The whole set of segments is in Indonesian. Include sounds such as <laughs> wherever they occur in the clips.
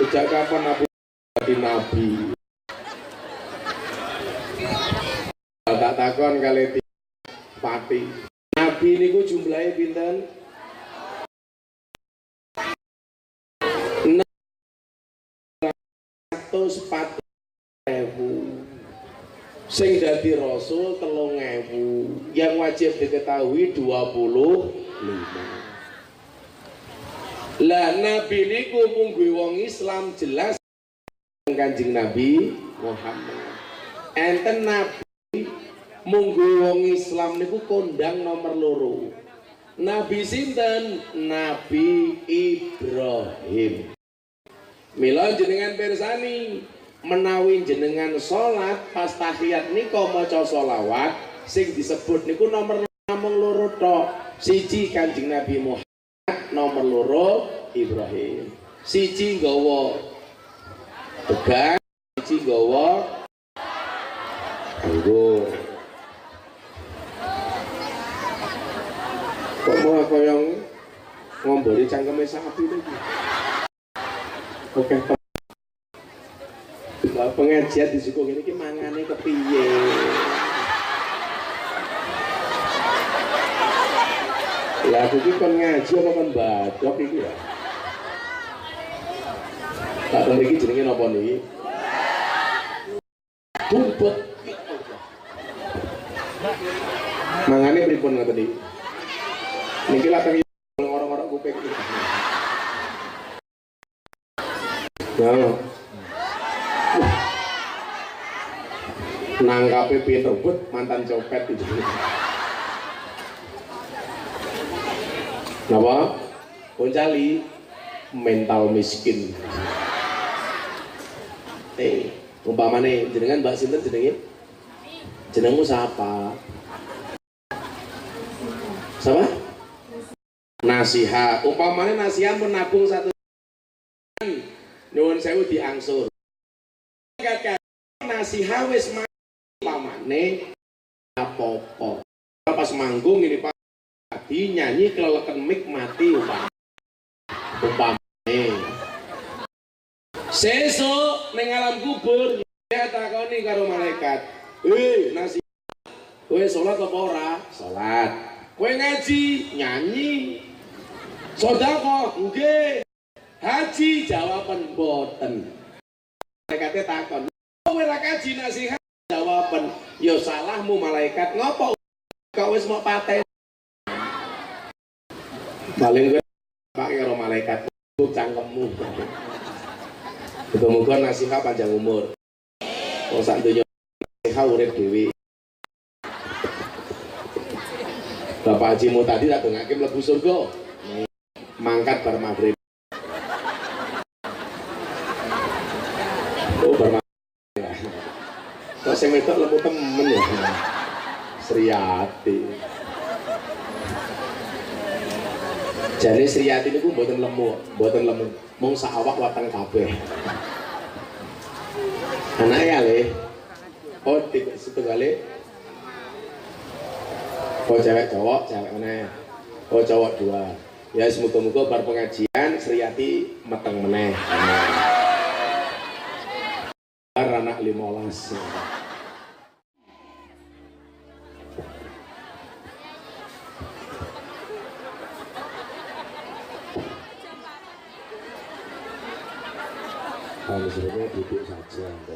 Sejak kapan Nabi jadi Nabi? Tak takon kali pati. Nabi niku jumlahnya pinten? Ratus ewu sing dadi rasul telung ewu yang wajib diketahui 25 lah nabi niku munggu wong Islam jelas kanjeng Nabi Muhammad. Enten nabi munggu wong Islam niku kondang nomor loro. Nabi sinten? Nabi Ibrahim. Mila jenengan persani menawi jenengan salat pas tahiyat nika maca selawat sing disebut niku nomor namung loro tok siji kanjeng Nabi Muhammad nomor loro Ibrahim. Siji nggawa tegang siji nggawa anggur. Kok mau koyong ngombori cangkeme sapi lagi? Oke, lah pengajian di suku ini mangane kepiye? Lah ki kon ngaji apa kon badok iki ya? Tak tahu iki jenenge napa niki? Tumpet. Mangane pripun ngoten iki? Niki latang orang-orang kuping. Nah, nangkape pinter but mantan copet itu Napa? Poncali mental miskin. Eh, umpamane jenengan Mbak Sinten jenenge? Jenengmu siapa? Siapa? Nasihat. Umpamane nasihat pun nabung satu Nuwun sewu diangsur. Nasihat wis pamane apa-apa. Pas manggung ini Pak tadi nyanyi keleleken mik mati umpamane. Umpamane. Sesuk ning alam kubur ya takoni karo malaikat. "Eh, nasi Kowe salat apa ora? Salat. Kowe ngaji, nyanyi. Sedekah, nggih. Haji jawaban boten. Malaikatnya takon, ra kaji nasihat jawaban ya salahmu malaikat ngopo kau wis mau paten paling gue pak karo malaikat cangkemmu Muga-muga nasihat panjang umur. Wong sak donya nasihat urip dhewe. Bapak Haji tadi tak dongake mlebu surga. Mangkat bar maghrib. Oh, bar maghrib. Kok sing wedok lemu temen ya. Sriati. Jane ini gue buatin lemu, buatin lemu. mau sahawak watang kafe. Anak ya le, Oh, tiga kali, e. Oh, cewek cowok, cewek mana? Oh, cowok dua. Ya semoga-moga bar pengajian Sriati mateng meneh. Bar anak 15.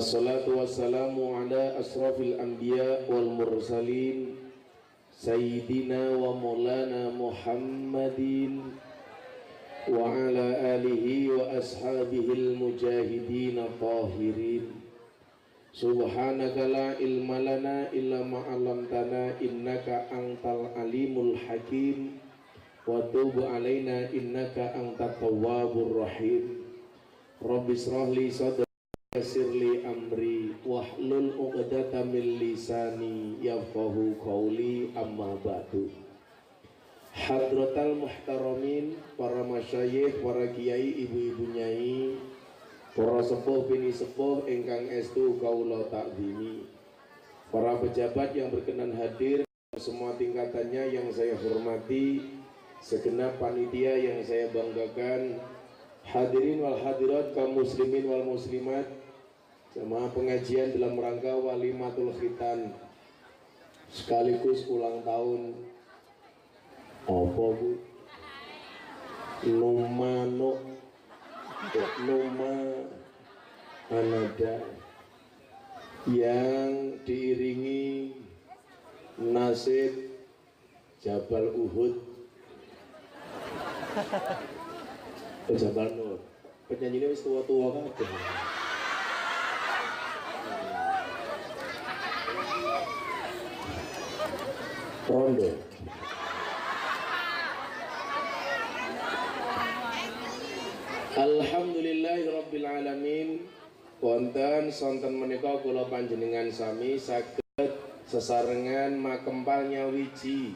Assalatu wassalamu ala asrafil anbiya wal mursalin Sayyidina wa maulana Muhammadin Wa ala alihi wa ashabihi al-mujahidin tahirin. Subhanaka la ilma lana illa ma'alamtana innaka antal alimul hakim. Wa tubu alaina innaka anta tawwabur rahim. Rabbi israh sadri Yassir li amri wa wahlul 'uqdatam min lisani yafqahu qawli amma ba'du Hadratal muhtaramin, para masyayikh, para kiai, ibu-ibu nyai, para sepuh bini sepuh ingkang estu kaula takdimi. Para pejabat yang berkenan hadir semua tingkatannya yang saya hormati, segenap panitia yang saya banggakan, hadirin wal hadirat kaum muslimin wal muslimat, jemaah pengajian dalam rangka walimatul khitan sekaligus ulang tahun. Apa bu? Numano numa anada yang diiringi nasib Jabal Uhud. <laughs> Oh, Jabal Nur. Penyanyi ini tua-tua kan Rondo Alhamdulillahirabbil alamin. Wonten sonten menika kula panjenengan sami saged sesarengan makempalnya wiji.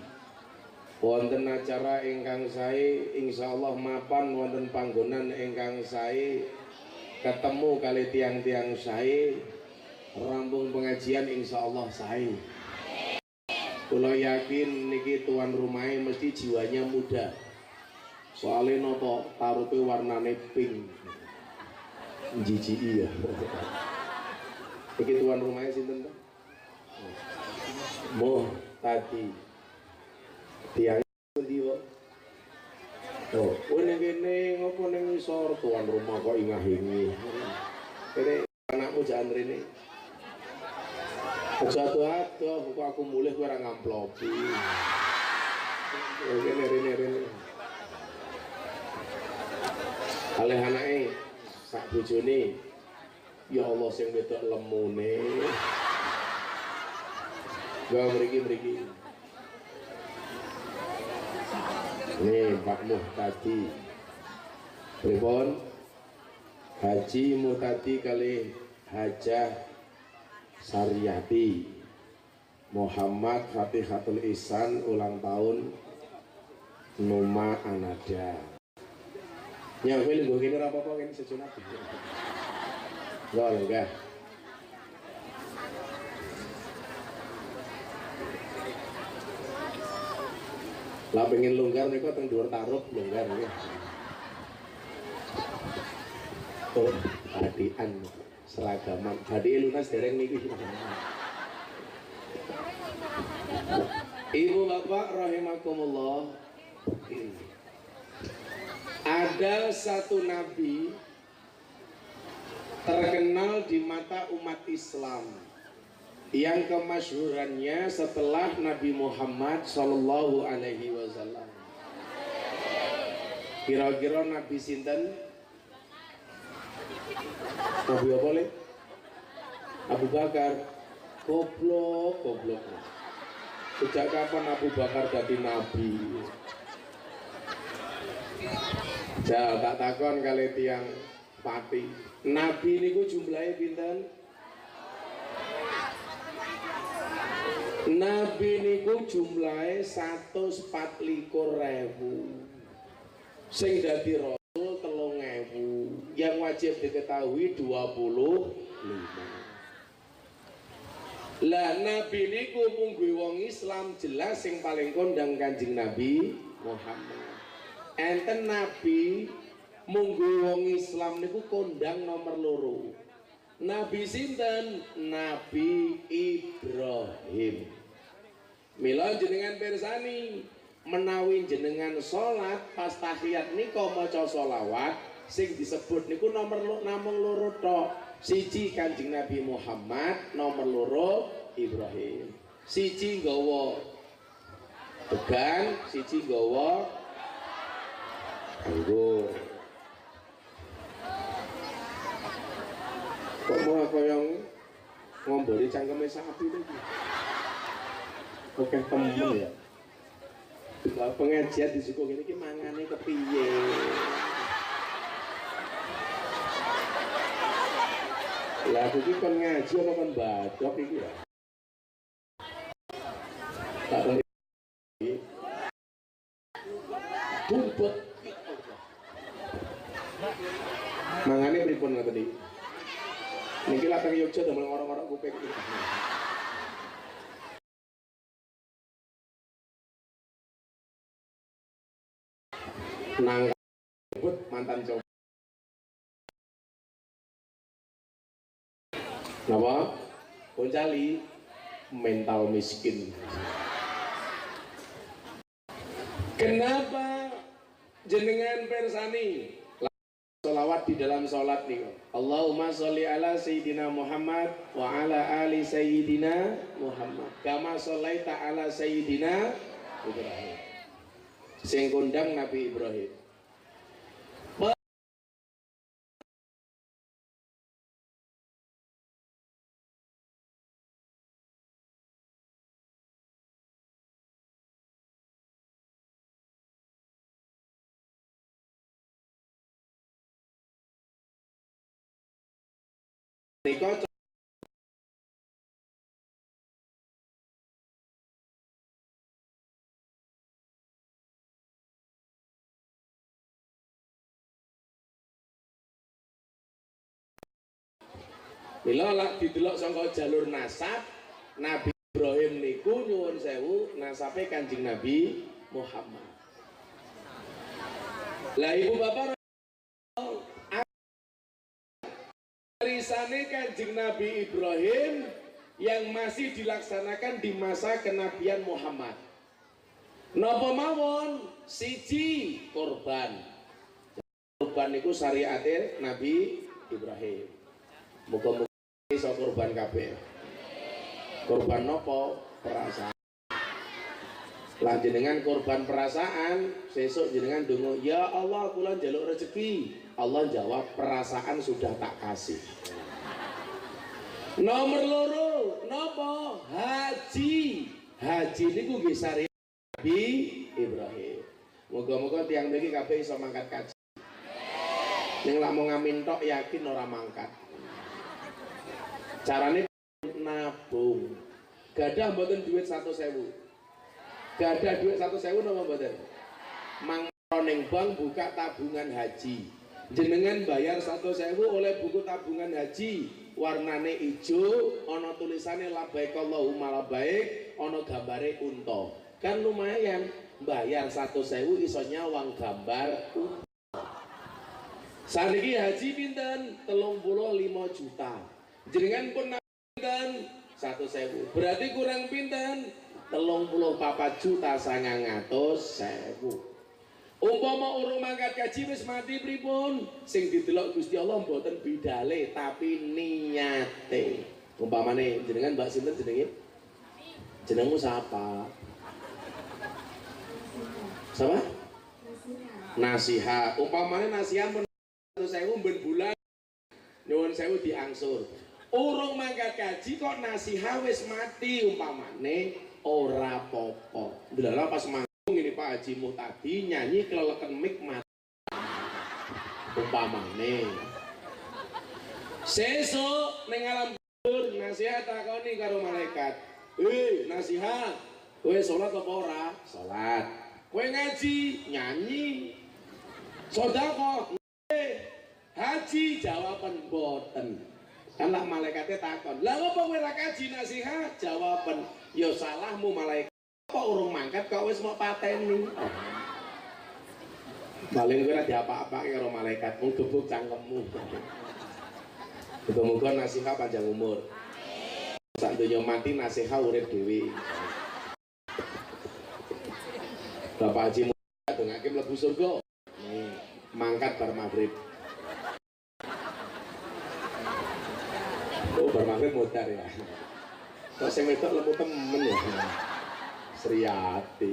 Wonten acara ingkang sae insyaallah mapan wonten panggonan ingkang sae ketemu kali tiang-tiang sae rampung pengajian insyaallah sae. Kula yakin niki tuan rumahnya mesti jiwanya muda. Soalnya nopo taruhnya warnane pink. Jijik ya ini tuan rumahnya sinten tuh Moh tadi. Tiang kok Oh, kowe ning kene ngopo ning ngisor tuan rumah kok ingah-ingi. Kene anakmu jangan rene. Aja atuh kok aku mulih kowe ora ngamplopi. Kene rene rene. Oleh anake sak bojone ya Allah sing wedok lemune. Gak mriki mriki. Nih Pak Muhtadi. Pripun? Haji Muhtadi kali Hajah Sariyati Muhammad Fatihatul Ihsan ulang tahun Numa Anada Ya, lho kene ora apa-apa kene sejonat. Lho, enggak. Lah pengen longgar niku teng dhuwur tarup longgar ya. Oh, adian seragaman. Jadi lunas dereng niki. Ibu bapak rahimakumullah ada satu nabi terkenal di mata umat Islam yang kemasyhurannya setelah Nabi Muhammad Shallallahu Alaihi Wasallam. Kira-kira Nabi Sinten? Nabi apa boleh? Abu Bakar. Goblok, goblok. Sejak kapan Abu Bakar jadi Nabi? Jal tak takon kali tiang pati. Nabi niku jumlahnya pinten? Nabi niku jumlahnya 144 ribu. Sing dadi rasul telung. Yang wajib diketahui 25. Lah Nabi niku munggu wong Islam jelas sing paling kondang Kanjeng Nabi Muhammad. Enten nabi munggu wong Islam niku kondang nomor loro. Nabi sinten? Nabi Ibrahim. Mila jenengan persani menawi jenengan salat pas tahiyat nika maca selawat sing disebut niku nomor namung loro tok siji Kanjeng Nabi Muhammad nomor loro Ibrahim siji nggawa tegan siji nggawa Anggur. Kok mau aku yang ngombori cangkeme sapi itu? Oke temen ya. Pengajian di suku ini ki mangane kepiye? Lah aku iki kon ngaji apa kon badok iki ya? Tak tahu. Bumpet. Mangane pripun ngoten iki? Niki latang Yogya damel orang-orang kuping. Nang mantan cowok. Napa? Boncali mental miskin. Kenapa jenengan persani Salawat di dalam sholat nih Allahumma sholli ala Sayyidina Muhammad wa ala ali Sayyidina Muhammad kama sholaita ala Sayyidina Ibrahim sing kondang Nabi Ibrahim Mila lak didelok saka jalur nasab Nabi Ibrahim niku nyuwun sewu nasabe Kanjeng Nabi Muhammad. Lah ibu bapak Risane Kanjeng Nabi Ibrahim yang masih dilaksanakan di masa kenabian Muhammad. Napa mawon siji korban. Korban niku syariate Nabi Ibrahim. Muga-muga iso korban kabeh. Korban nopo? Perasaan. Lan jenengan korban perasaan, sesuk jenengan donga, "Ya Allah, kula njaluk rezeki." Allah jawab, "Perasaan sudah tak kasih." Nomor loro, nopo? Haji. Haji niku nggih syariat Nabi Ibrahim. Moga-moga tiang mriki kabeh iso mangkat kaji. Ning lak mau ngamin tok yakin ora mangkat. Carane nabung. Gadah mboten duit 100.000. Gadah duit 100.000 napa mboten? Mang bank buka tabungan haji. Jenengan bayar 100.000 oleh buku tabungan haji warnane ijo ana tulisane labaik Allahumma labaik ana gambare unta. Kan lumayan bayar 100.000 iso nyawang gambar unta. Saniki haji pinten? 35 juta. Jenengan pun pinten? 100.000. Berarti kurang pinten? 34 juta sangang atus sewu. Umpama urung mangkat kaji wis mati pripun? Sing didelok Gusti Allah mboten bidale tapi niate. Umpamane jenengan Mbak sinten jenenge? Jenengmu siapa? Siapa? Nasihat. Umpamane nasihat men sewu ben bulan nyuwun sewu diangsur. Urung mangkat kaji kok nasihat wis mati umpamane ora popo. Delala pas manggung ini Pak Haji Muhtadi nyanyi keleleken mik mati. Umpamane. Sesuk ning alam kubur nasihat takoni karo malaikat. Eh, nasihat. Kowe salat apa ora? Salat. Kowe ngaji, nyanyi. Sedekah. Haji jawaban boten. Kan malaikatnya takon. Lah apa kowe ra kaji nasihat? Jawaban ya salahmu malaikat. Apa urung mangkat kok wis mau pateni? Paling kowe ra diapa-apa karo malaikat, mung gebuk cangkemmu. Muga-muga nasihat panjang umur. Sak donya mati nasihat urip dhewe. Bapak Haji Muhammad dongake mlebu surga. Mangkat bar maghrib. Oh, bar maghrib ya. Kok sing wedok lemu temen ya. Sriyati.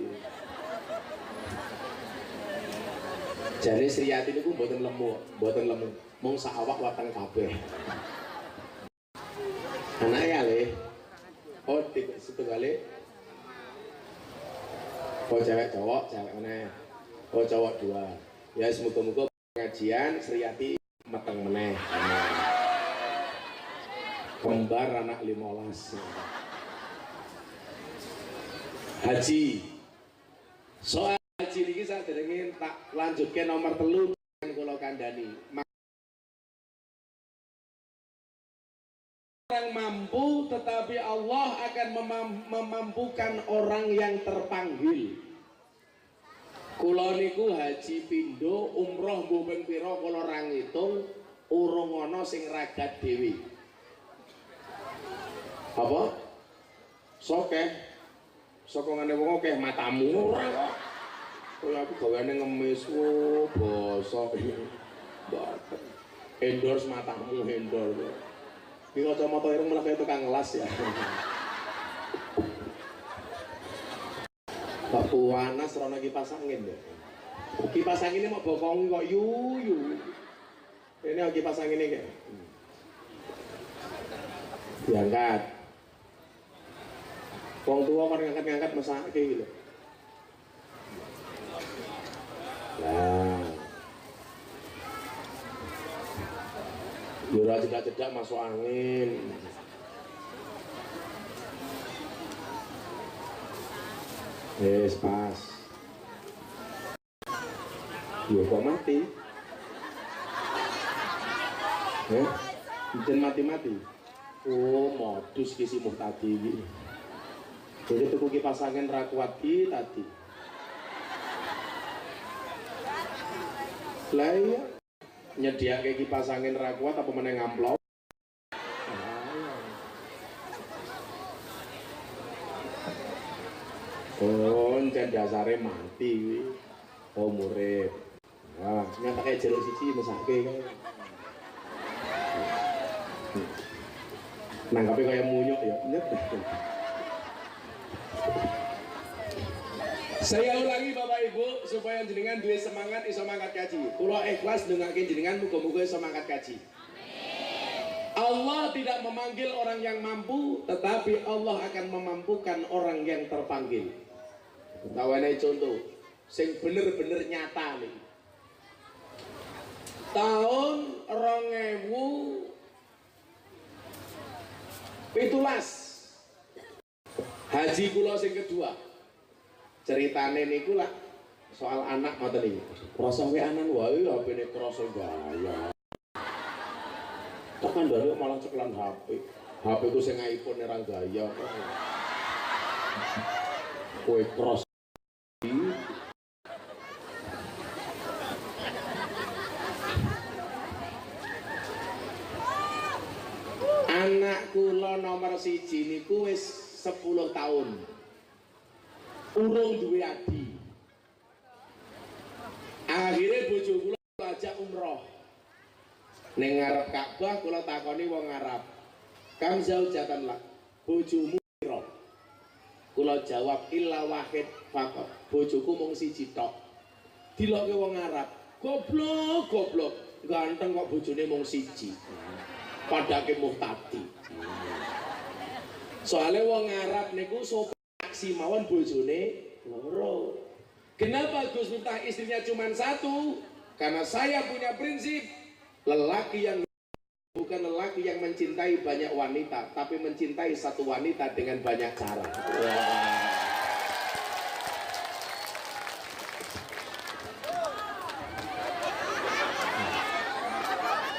Jare Sriyati niku mboten lemu, mboten lemu. Mung sak awak watang kabeh. Anaknya le. Oh, situ kali. Oh cewek cowok, cewek mana? Oh cowok dua. Ya semoga-moga pengajian Sriyati meteng meneh. Kembar anak limolas haji. Soal haji ini saya ingin tak lanjutkan nomor telu kalau kandani. Orang mampu tetapi Allah akan memam- memampukan orang yang terpanggil. Kula niku haji pindo umroh mbuh ping pira kula ra ngitung urung ana sing ragat dhewe apa sokeh sokongane wong akeh matamu ora kok aku gaweane ngemis wo basa endorse matamu endorse Iki kacamata ireng malah kayak tukang ngelas ya. Pak Puanas rono kipas angin ya. Kipas angin ini mau bokong kok yu yu. Ini kipas angin ini kayak. Diangkat. Wong tua kan ngangkat-ngangkat mesake gitu. Nah. Yura cedak-cedak masuk angin. Yes, pas. Yo kok mati? Jen mati-mati. Oh, modus kisi tadi iki. Jadi tuku kipas angin ra kuat ki tadi. Lah iya, nyediake kipas angin ra kuat apa meneh ngamplop Oh, jan dasare mati. Oh, murid. Wah, nyata kayak jeruk siji mesake kae. Nangkape kayak munyuk ya. Nyet. Saya ulangi Bapak Ibu supaya jenengan duwe semangat iso mangkat kaji. Kula ikhlas dengakin jenengan muga-muga iso mangkat kaji. Allah tidak memanggil orang yang mampu, tetapi Allah akan memampukan orang yang terpanggil. Tawane contoh, sing bener-bener nyata nih. Tahun 2000 pitulas haji kula sing kedua ceritane niku lah soal anak ngoten iki. Krasa wae anan wae HP-ne krasa gaya. Tak kandhane malah ceklan HP. HP ku sing iPhone ra gaya. Kowe cross Anak kula nomor siji niku wis 10 tahun. Urung duwe adi. Akhirnya bojo kula ajak umroh. Ning ngarep Ka'bah kula takoni wong Arab. Kam zaujatan lak. Bojomu pira? Kula jawab illa wahid faqat. Bojoku mung siji tok. Dilokke wong Arab. Goblok, goblok. Ganteng kok bojone mung siji. Padake muhtadi. Soalnya wong Arab niku sopan aksi mawon bojone loro. Kenapa Gus Miftah istrinya cuma satu? Karena saya punya prinsip lelaki yang bukan lelaki yang mencintai banyak wanita, tapi mencintai satu wanita dengan banyak cara. Wah.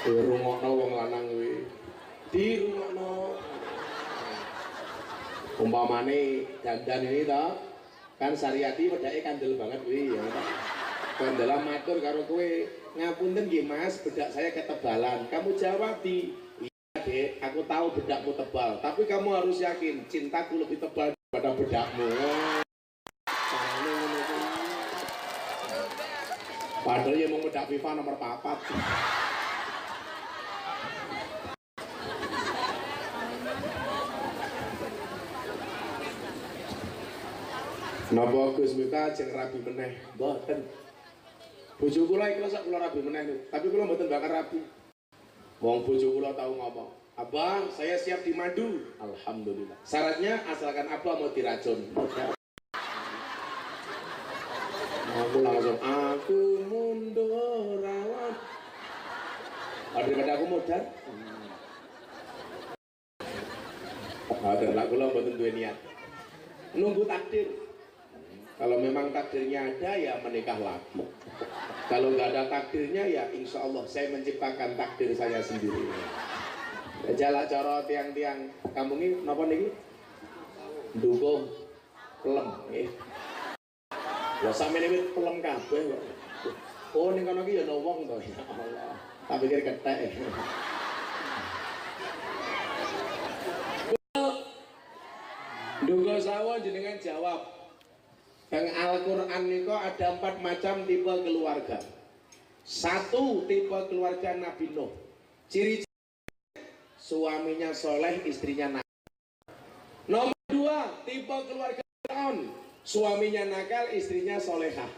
Dirungokno wong lanang kuwi. Dirungokno. Umpamane dandan ini toh, kan Sariati wedake kandel banget kuwi ya. Kandelan matur karo kowe, ngapunten nggih Mas, bedak saya ketebalan. Kamu jawab di Iya, Dek, aku tahu bedakmu tebal, tapi kamu harus yakin cintaku lebih tebal daripada bedakmu. Padahal ya mau bedak FIFA nomor papat. Napa Gus Miftah ajeng rabi meneh? Mboten. Bojo kula ikhlas kula rabi meneh tapi kula mboten bakal rabi. Wong bojo kula tahu ngomong, "Abang, saya siap dimadu." Alhamdulillah. Syaratnya asalkan Abang mau diracun. Aku langsung aku mundur. Oh, daripada aku modal. Mboten lak kula mboten duwe niat. Nunggu takdir. Kalau memang takdirnya ada ya menikah lagi. <laughs> Kalau nggak ada takdirnya ya insya Allah saya menciptakan takdir saya sendiri. Jala cara tiang-tiang kampung ini napa niki? Dukung pelem nggih. Ya sampeyan iki pelem kabeh. Oh ning kono iki ya ana wong ya Allah. Tak pikir ketek. Duga sawo jenengan jawab. Bang Al-Quran niko ada empat macam tipe keluarga. Satu tipe keluarga Nabi Nuh. Ciri suaminya soleh, istrinya nakal. Nomor dua, tipe keluarga Fir'aun. Suaminya nakal, istrinya solehah.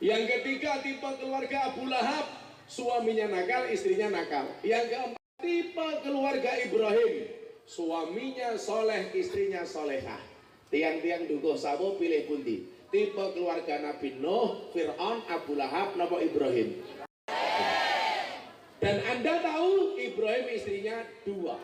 Yang ketiga, tipe keluarga Abu Lahab. Suaminya nakal, istrinya nakal. Yang keempat, tipe keluarga Ibrahim. Suaminya soleh, istrinya solehah. Tiang-tiang dukuh sabo pilih pundi. Tipe keluarga Nabi Nuh, Fir'aun, Abu Lahab, Nabi Ibrahim. Dan Anda tahu Ibrahim istrinya dua.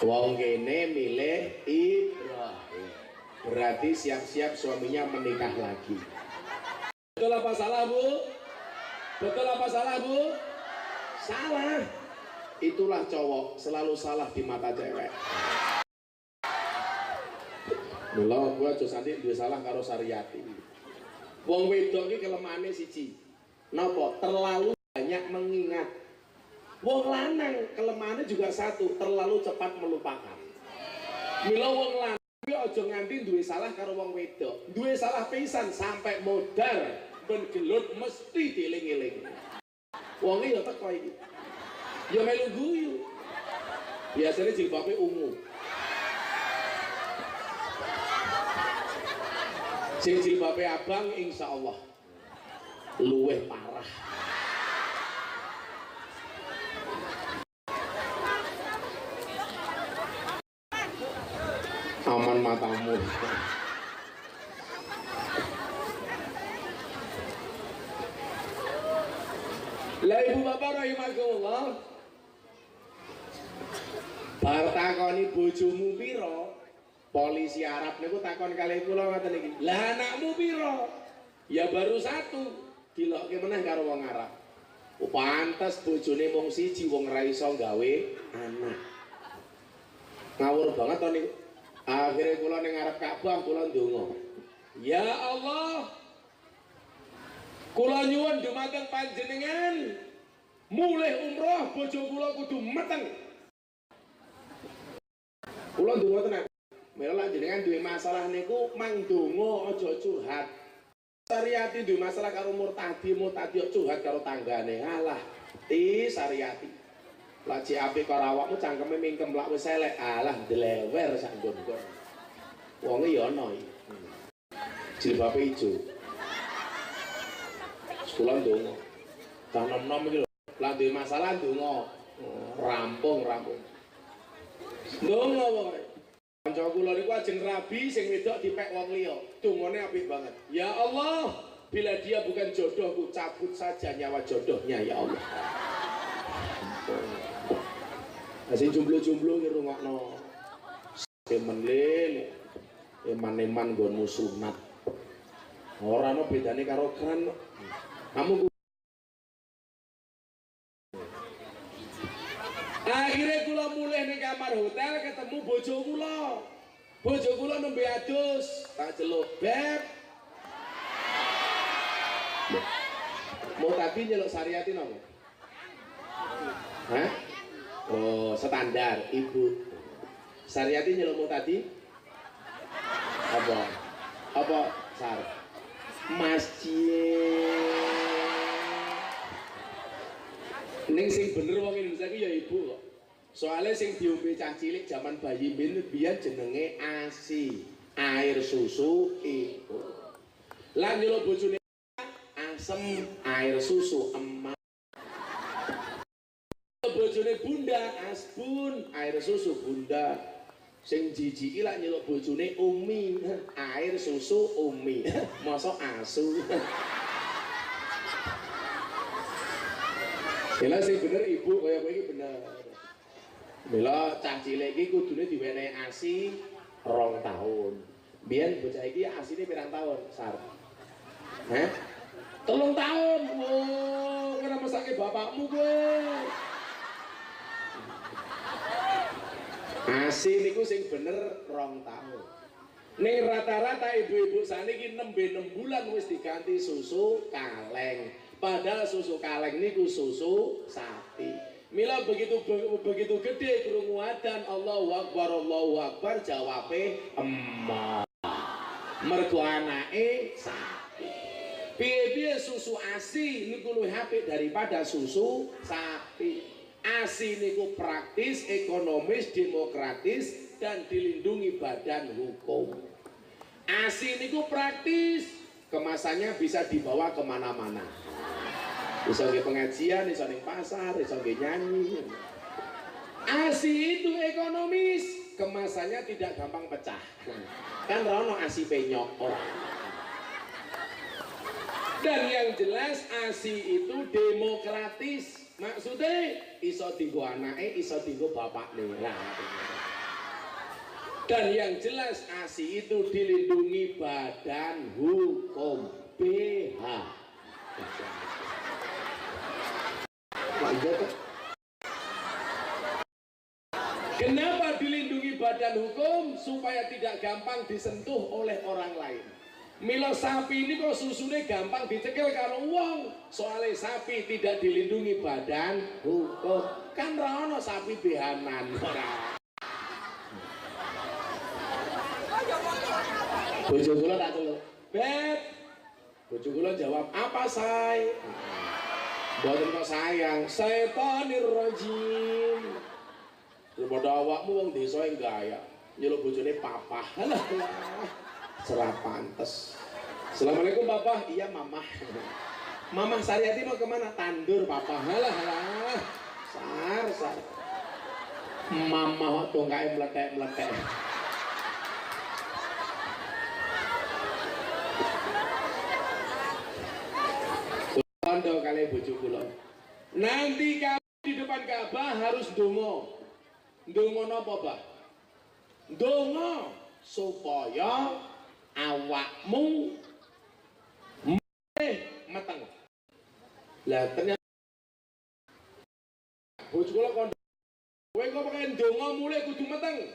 Wong kene milih Ibrahim. Berarti siap-siap suaminya menikah lagi. Betul apa salah, Bu? Betul apa salah, Bu? Salah. Itulah cowok selalu salah di mata cewek. Mula gua aja santi duwe salah karo Sariyati. Wong wedok iki kelemahane siji. Napa? Terlalu banyak mengingat. Wong lanang kelemahannya juga satu, terlalu cepat melupakan. Mila wong lanang kuwi aja nganti duwe salah karo wong wedok. Duwe salah pisan sampai modar ben mesti dieling-eling. Wong ya teko iki. Ya melu guyu. Biasanya jilbabnya ungu. Sing jilbabnya abang insya Allah luweh parah. Aman matamu. Lah ibu bapak rahimakumullah. Bar takoni bojomu piro? Polisi Arab niku takon kali kula ngoten iki. Lah anakmu piro? Ya baru satu. Dilokke meneh karo wong Arab. Oh, pantes bojone mung siji wong ra iso gawe anak. Ngawur banget to niku. Akhirnya kula ning ngarep Ka'bah kula ndonga. Ya Allah, Kula nyuwun dumateng panjenengan mulih umroh bojo kula kudu meteng. Kula ndonga tenan. Mila lan jenengan duwe masalah niku mang donga aja curhat. Sariyati duwe masalah karo Murtadi, Murtadi curhat karo tanggane. Alah, ti Sariyati. Lagi apik karo awakmu cangkeme mingkem lak wis elek. Alah delewer sak nggon-nggon. Wonge ya ana iki. Jilbabe ijo. Kula ndonga. Cah nom-nom iki lho, lah duwe masalah ndonga. Rampung, rampung. Ndonga pokoke. Kanca kula niku ajeng rabi sing wedok dipek wong liya. Dongane apik banget. Ya Allah, bila dia bukan jodohku, cabut saja nyawa jodohnya ya Allah. Sing jomblo-jomblo ki rungokno. Semenlil, eman-eman nggonmu sunat. Ora ono bedane karo kran. Kamu kamar hotel ketemu bojo kula. Bojo kula nembe adus, tak celuk, "Beb." Mau tadi nyeluk Sariyati nopo? Hah? Oh, standar, Ibu. Sariyati nyeluk mau tadi? Apa? Apa, Sar? Masjid. Ning sing bener wong Indonesia ki ya ibu kok. Soalnya sing diombe cah cilik zaman bayi min biyen jenenge ASI, air susu ibu. Lah nyeluk bojone asem air susu emak. Bojone bunda asbun air susu bunda. Sing jijiki lak nyeluk bojone umi, air susu umi. Mosok asu. Mila sing bener ibu kaya kowe iki bener. Mila cah cilik iki kudune diwenehi ASI rong tahun. Biyen bocah iki asine pirang tahun, Sar? Heh? Telung tahun. Wow, kena mesake bapakmu kowe. Asi niku sing bener rong tahun. Ning rata-rata ibu-ibu saniki nembe 6 bulan wis diganti susu kaleng. Padahal susu kaleng niku susu sapi. Mila begitu begitu gede krungu adzan Allahu Akbar Allahu Akbar jawabe emak. Mergo anake sapi. Piye-piye susu ASI niku luwih apik daripada susu sapi. ASI niku praktis, ekonomis, demokratis dan dilindungi badan hukum. ASI niku praktis, kemasannya bisa dibawa ke mana-mana. Bisa ke pengajian, bisa pasar, bisa ke nyanyi. ASI itu ekonomis, kemasannya tidak gampang pecah. Kan rono ASI penyok. Dan yang jelas ASI itu demokratis. Maksudnya iso tinggu anake, iso tinggu bapak lah. Dan yang jelas ASI itu dilindungi badan hukum BH. Kenapa dilindungi badan hukum? Supaya tidak gampang disentuh oleh orang lain. Milo sapi ini kok susunya gampang dicekel kalau uang soalnya sapi tidak dilindungi badan hukum. Kan rano sapi behanan bojo kula tak celuk. Beb bojo kula jawab apa say Buatan kok sayang setanir rajim daripada awakmu wong desa yang gaya nyeluk bojone papa serah pantes. Assalamualaikum papa iya mama mama Sariati mau ke mana? Tandur papa halah halah sar sar. Mama waktu nggak meletek Kondo kali bojo kula. Nanti kamu di depan Ka'bah harus dongo. Dongo napa, Pak? Dongo supaya awakmu mulih meteng. Lah ternyata bojo kula kondo kowe kok pengen dongo mulih kudu meteng.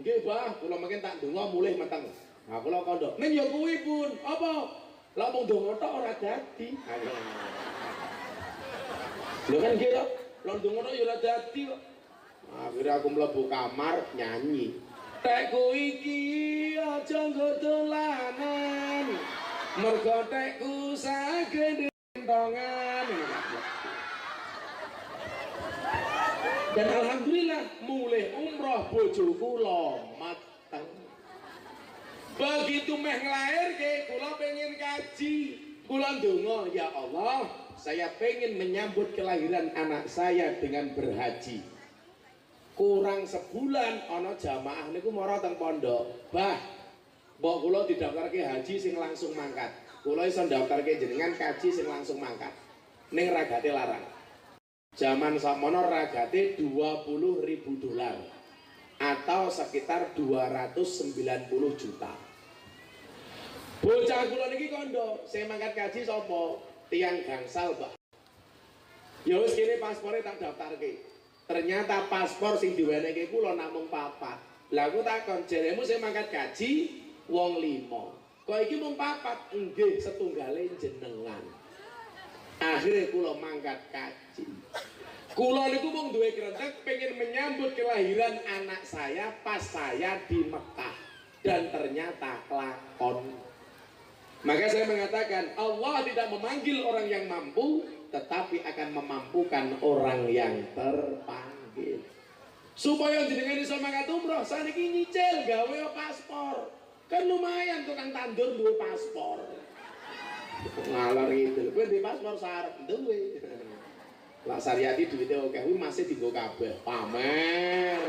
Nggih, Bah, kula makin tak dongo mulih meteng. Nah, kula kondo. Ning ya kuwi pun apa? Lah mau dongo tok ora dadi. Lho kan gitu, lo dongo tok ya ora dadi kok. Akhirnya aku mlebu kamar nyanyi. Tekku iki aja nggo dolanan. Mergo tekku entongan. Dan alhamdulillah mulai umroh bojoku lo mateng. Begitu meh lahir ke, kula pengen kaji. Kula ndonga, ya Allah, saya pengen menyambut kelahiran anak saya dengan berhaji. Kurang sebulan ana jamaah niku mara teng pondok. Bah, mbok kula didaftarke haji sing langsung mangkat. Kula iso ndaftarke jenengan kaji sing langsung mangkat. Ning ragate larang. Zaman samono ragate 20 ribu dolar atau sekitar 290 juta. Bocah kula niki kondo, saya mangkat kaji sapa? Tiang gangsal, Pak. Ya wis kene paspore tak daftarke. Ternyata paspor sing diwenehke kula namung papat. Lah aku takon, jeremu saya mangkat kaji wong limo. Kok iki mung papat? Nggih, setunggale jenengan. Akhirnya kula mangkat kaji. Kula niku mung duwe krentek pengen menyambut kelahiran anak saya pas saya di Mekah dan ternyata lakon maka saya mengatakan Allah tidak memanggil orang yang mampu tetapi akan memampukan orang yang terpanggil. Supaya jenengan iso mangkat umroh, saniki nyicil gawe paspor. Kan lumayan tukang tandur duwe paspor. Ngalor itu, kowe di paspor syarat duwe. Lah Sariati duitnya oke, kuwi masih dienggo kabeh. Pamer.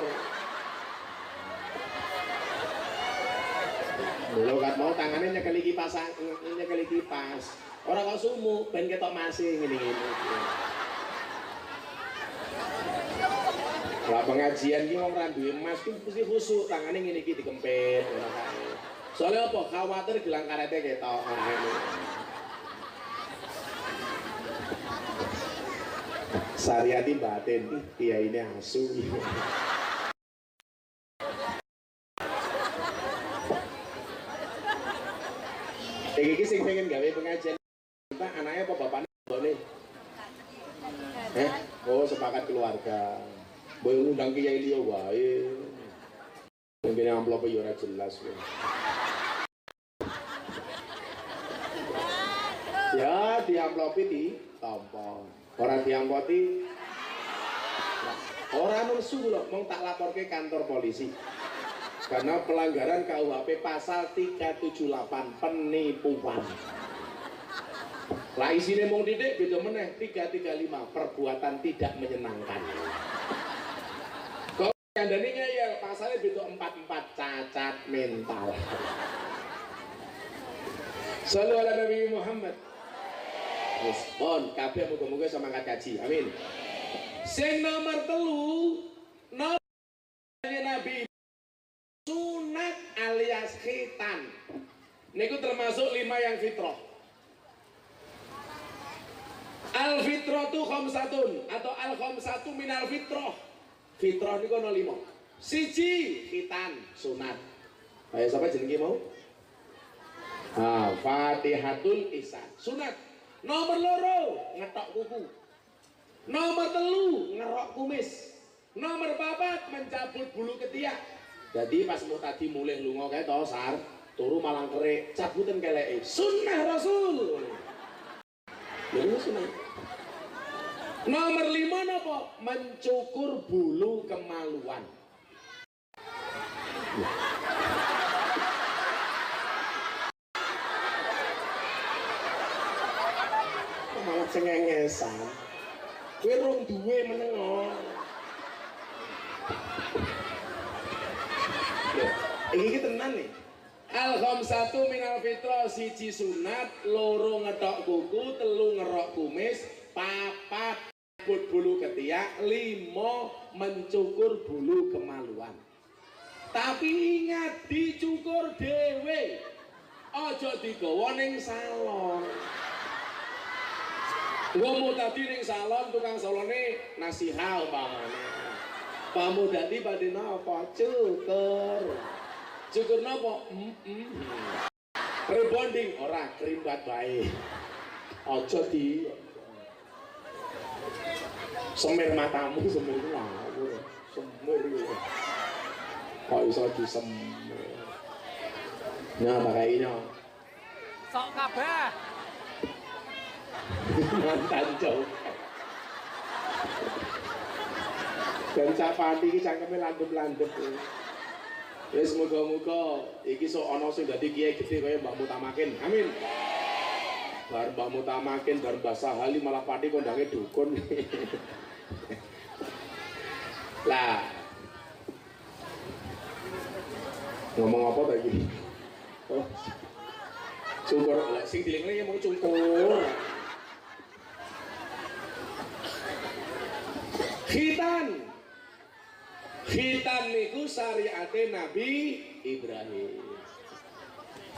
Lho kat mau tangannya nyekeli kipas nyekeli kipas. Orang kok sumu ben ketok masih ngene ngene. Lah pengajian ki wong ra duwe emas ki mesti khusuk, tangane ngene iki dikempit ngono kae. Soalnya apa? Khawatir gelang karete ketok. Ini. Sariati batin, dia ini asu. Iki iki sing pengen gawe pengajian Entah anaknya apa bapaknya boleh. Eh, oh sepakat keluarga. Boy ngundang kiai liya wae. Mungkin amplop ya ora jelas. Ya. Ya, diamplopi di tampa. Ora diamploti Orang nesu loh, mau tak lapor ke kantor polisi karena pelanggaran KUHP pasal 378 penipuan. Lah isine mung titik beda meneh 335 perbuatan tidak menyenangkan. Kok kandhane ngeyel pasalnya beda 44 cacat mental. Sallu ala Nabi Muhammad. Wis pon kabeh muga-muga semangat kaji. Amin. Sing nomor telu Nabi Nabi sunat alias khitan. Niku termasuk lima yang fitrah. Al fitrah tu khamsatun atau al khamsatu min al fitrah. Fitrah niku ana lima. Siji khitan sunat. Ayo siapa jenenge mau? Ah, Fatihatul Ihsan. Sunat. Nomor loro ngetok kuku. Nomor telu ngerok kumis. Nomor papat mencabut bulu ketiak. Jadi pas mau tadi mulai lunga kayak tosar, turu malang kerik, cabutan keleke. Sunnah Rasul. Sunnah. Nomor lima nopo mencukur bulu kemaluan. Malah cengengesan. Kowe rong duwe meneng. Loh, Iki tenan nih. Al khamsatu minal fitrah siji sunat, loro ngetok kuku, telu ngerok kumis, papat rambut bulu ketiak, limo mencukur bulu kemaluan. Tapi ingat dicukur dewe. Ojo digawa ning salon. Gua mau tadi ning salon tukang salone nasihat umpamane. Pamu dadi badhe napa? Cukur. Cukur napa? Mm Rebonding ora krimbat bae. Ojo di semir matamu semir ngawur semir kok bisa disemir nah pakainya sok kabeh mantan jauh dan capati ini cangkeme landep-landep ya semoga-moga iki sok ana sing dadi kiai gede kaya Mbak Mutamakin. Amin. Bar Mbak Mutamakin bar Mbak Sahali malah pati kondange dukun. Lah. Ngomong apa tadi oh. Cukur. Lah sing diling mau cukur. Khitan khitan niku syariate Nabi Ibrahim.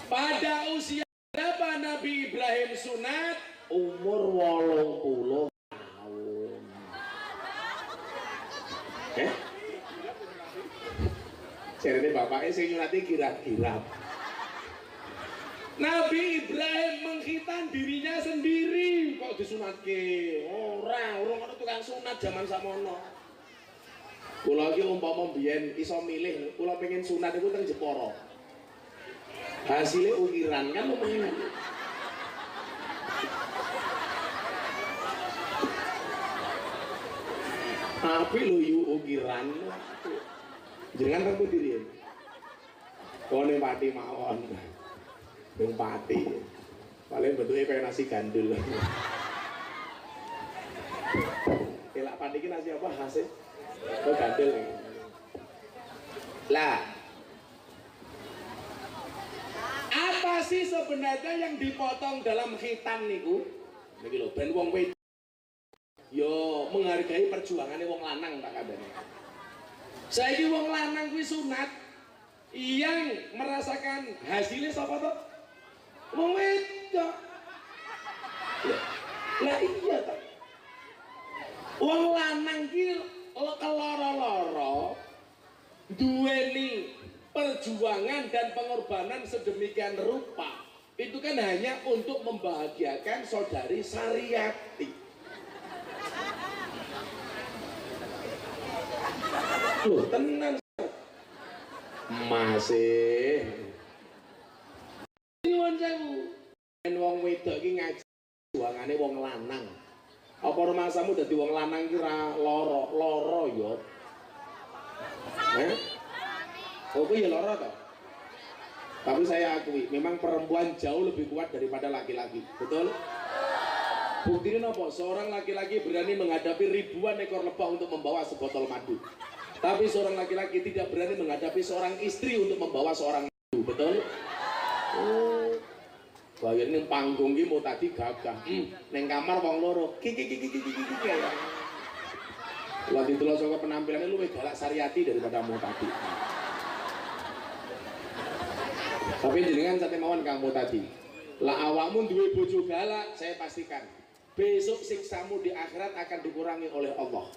Pada usia berapa Nabi Ibrahim sunat? Umur wolong puluh tahun. Eh? Jadi bapaknya sing nyunati kirap-kirap. Nabi Ibrahim menghitan dirinya sendiri. Kok disunatke? Orang orang ada tukang sunat zaman samono kula iki umpama mbiyen iso milih kula pengen sunat itu teng Jepara. Hasilnya ukiran kan lumayan. Tapi lu yu ukiran. Jangan kamu diri kone pati mawon. Bung pati. Paling bentuknya kayak nasi gandul. Elak pati ini nasi apa? Hasil gandul lah apa sih sebenarnya yang dipotong dalam khitan niku niki lho ben wong wedok yo menghargai perjuangannya wong lanang tak kabeh Saiki wong lanang kuwi sunat yang merasakan hasilnya sapa to? Wong wedok. Lah, iya to. Wong lanang ki keloro-loro duweni perjuangan dan pengorbanan sedemikian rupa itu kan hanya untuk membahagiakan saudari Sariyati. Loh, tenang. Masih. Nyuwun sewu. Men wong wedok iki ngaji juangane wong lanang. Apa rumahmu dadi wong lanang ki ra lara, lara ya. Eh? Oh, ya lara toh? Tapi saya akui, memang perempuan jauh lebih kuat daripada laki-laki. Betul? Buktinya apa? Seorang laki-laki berani menghadapi ribuan ekor lebah untuk membawa sebotol madu. Tapi seorang laki-laki tidak berani menghadapi seorang istri untuk membawa seorang madu. Betul? Oh. Wah, ini panggung ini mau tadi gagah. Hmm. Kamar wong loro. Kiki kiki kiki kiki kiki ya. Lah ditelok saka penampilannya lu galak Sariyati daripada mau tadi. Tapi jenengan sate mawon kamu tadi. Lah awakmu duwe bojo galak, saya pastikan besok siksamu di akhirat akan dikurangi oleh Allah.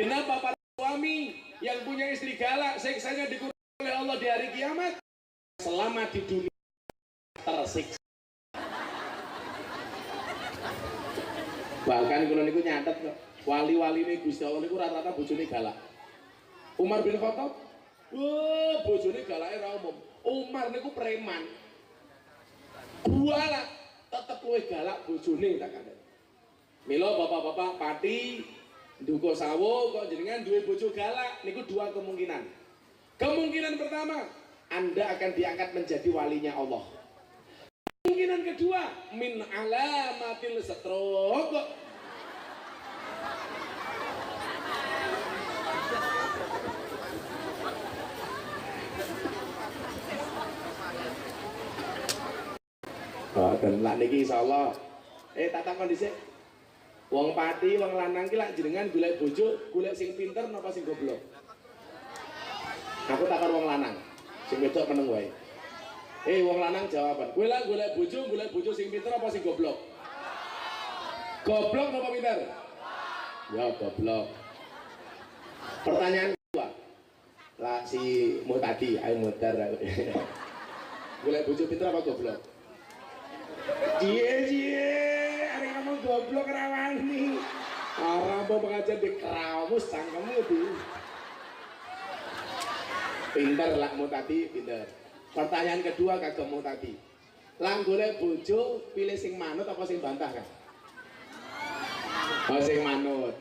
Kenapa para suami yang punya istri galak siksanya dikurangi oleh Allah di hari kiamat? Selama di dunia tersiksa. Bahkan kalau niku nyatet wali-wali ini Gusti Allah niku rata-rata bojone galak. Umar bin Khattab, wah bojone galake ra umum. Umar niku preman. Gua lah tetep luwih galak bojone tak kandhani. Mila bapak-bapak pati duko sawo kok jenengan duwe bojo galak niku dua kemungkinan. Kemungkinan pertama, Anda akan diangkat menjadi walinya Allah. Kemungkinan kedua, min alamatil stroke. Dan lah niki insyaallah. Eh tak takon dhisik. Wong pati, wong lanang ki lak jenengan golek bojo, golek sing pinter napa sing goblok? Aku takon wong lanang. Sing wedok meneng wae. Eh wong lanang jawaban. Kowe lak golek bojo, golek bojo sing pinter apa sing goblok? Goblok napa pinter? Ya goblok. Pertanyaan kedua. Lah si mu tadi, ayo muter. golek bojo pinter apa goblok? Cie cie, hari kamu goblok rawani. Orang mau pengajar di keramus cangkemmu di. Pinter lah mu tadi, pinter. Pertanyaan kedua kagak mau tadi. Lang golek bojo pilih sing manut apa sing bantah kan? Oh sing manut.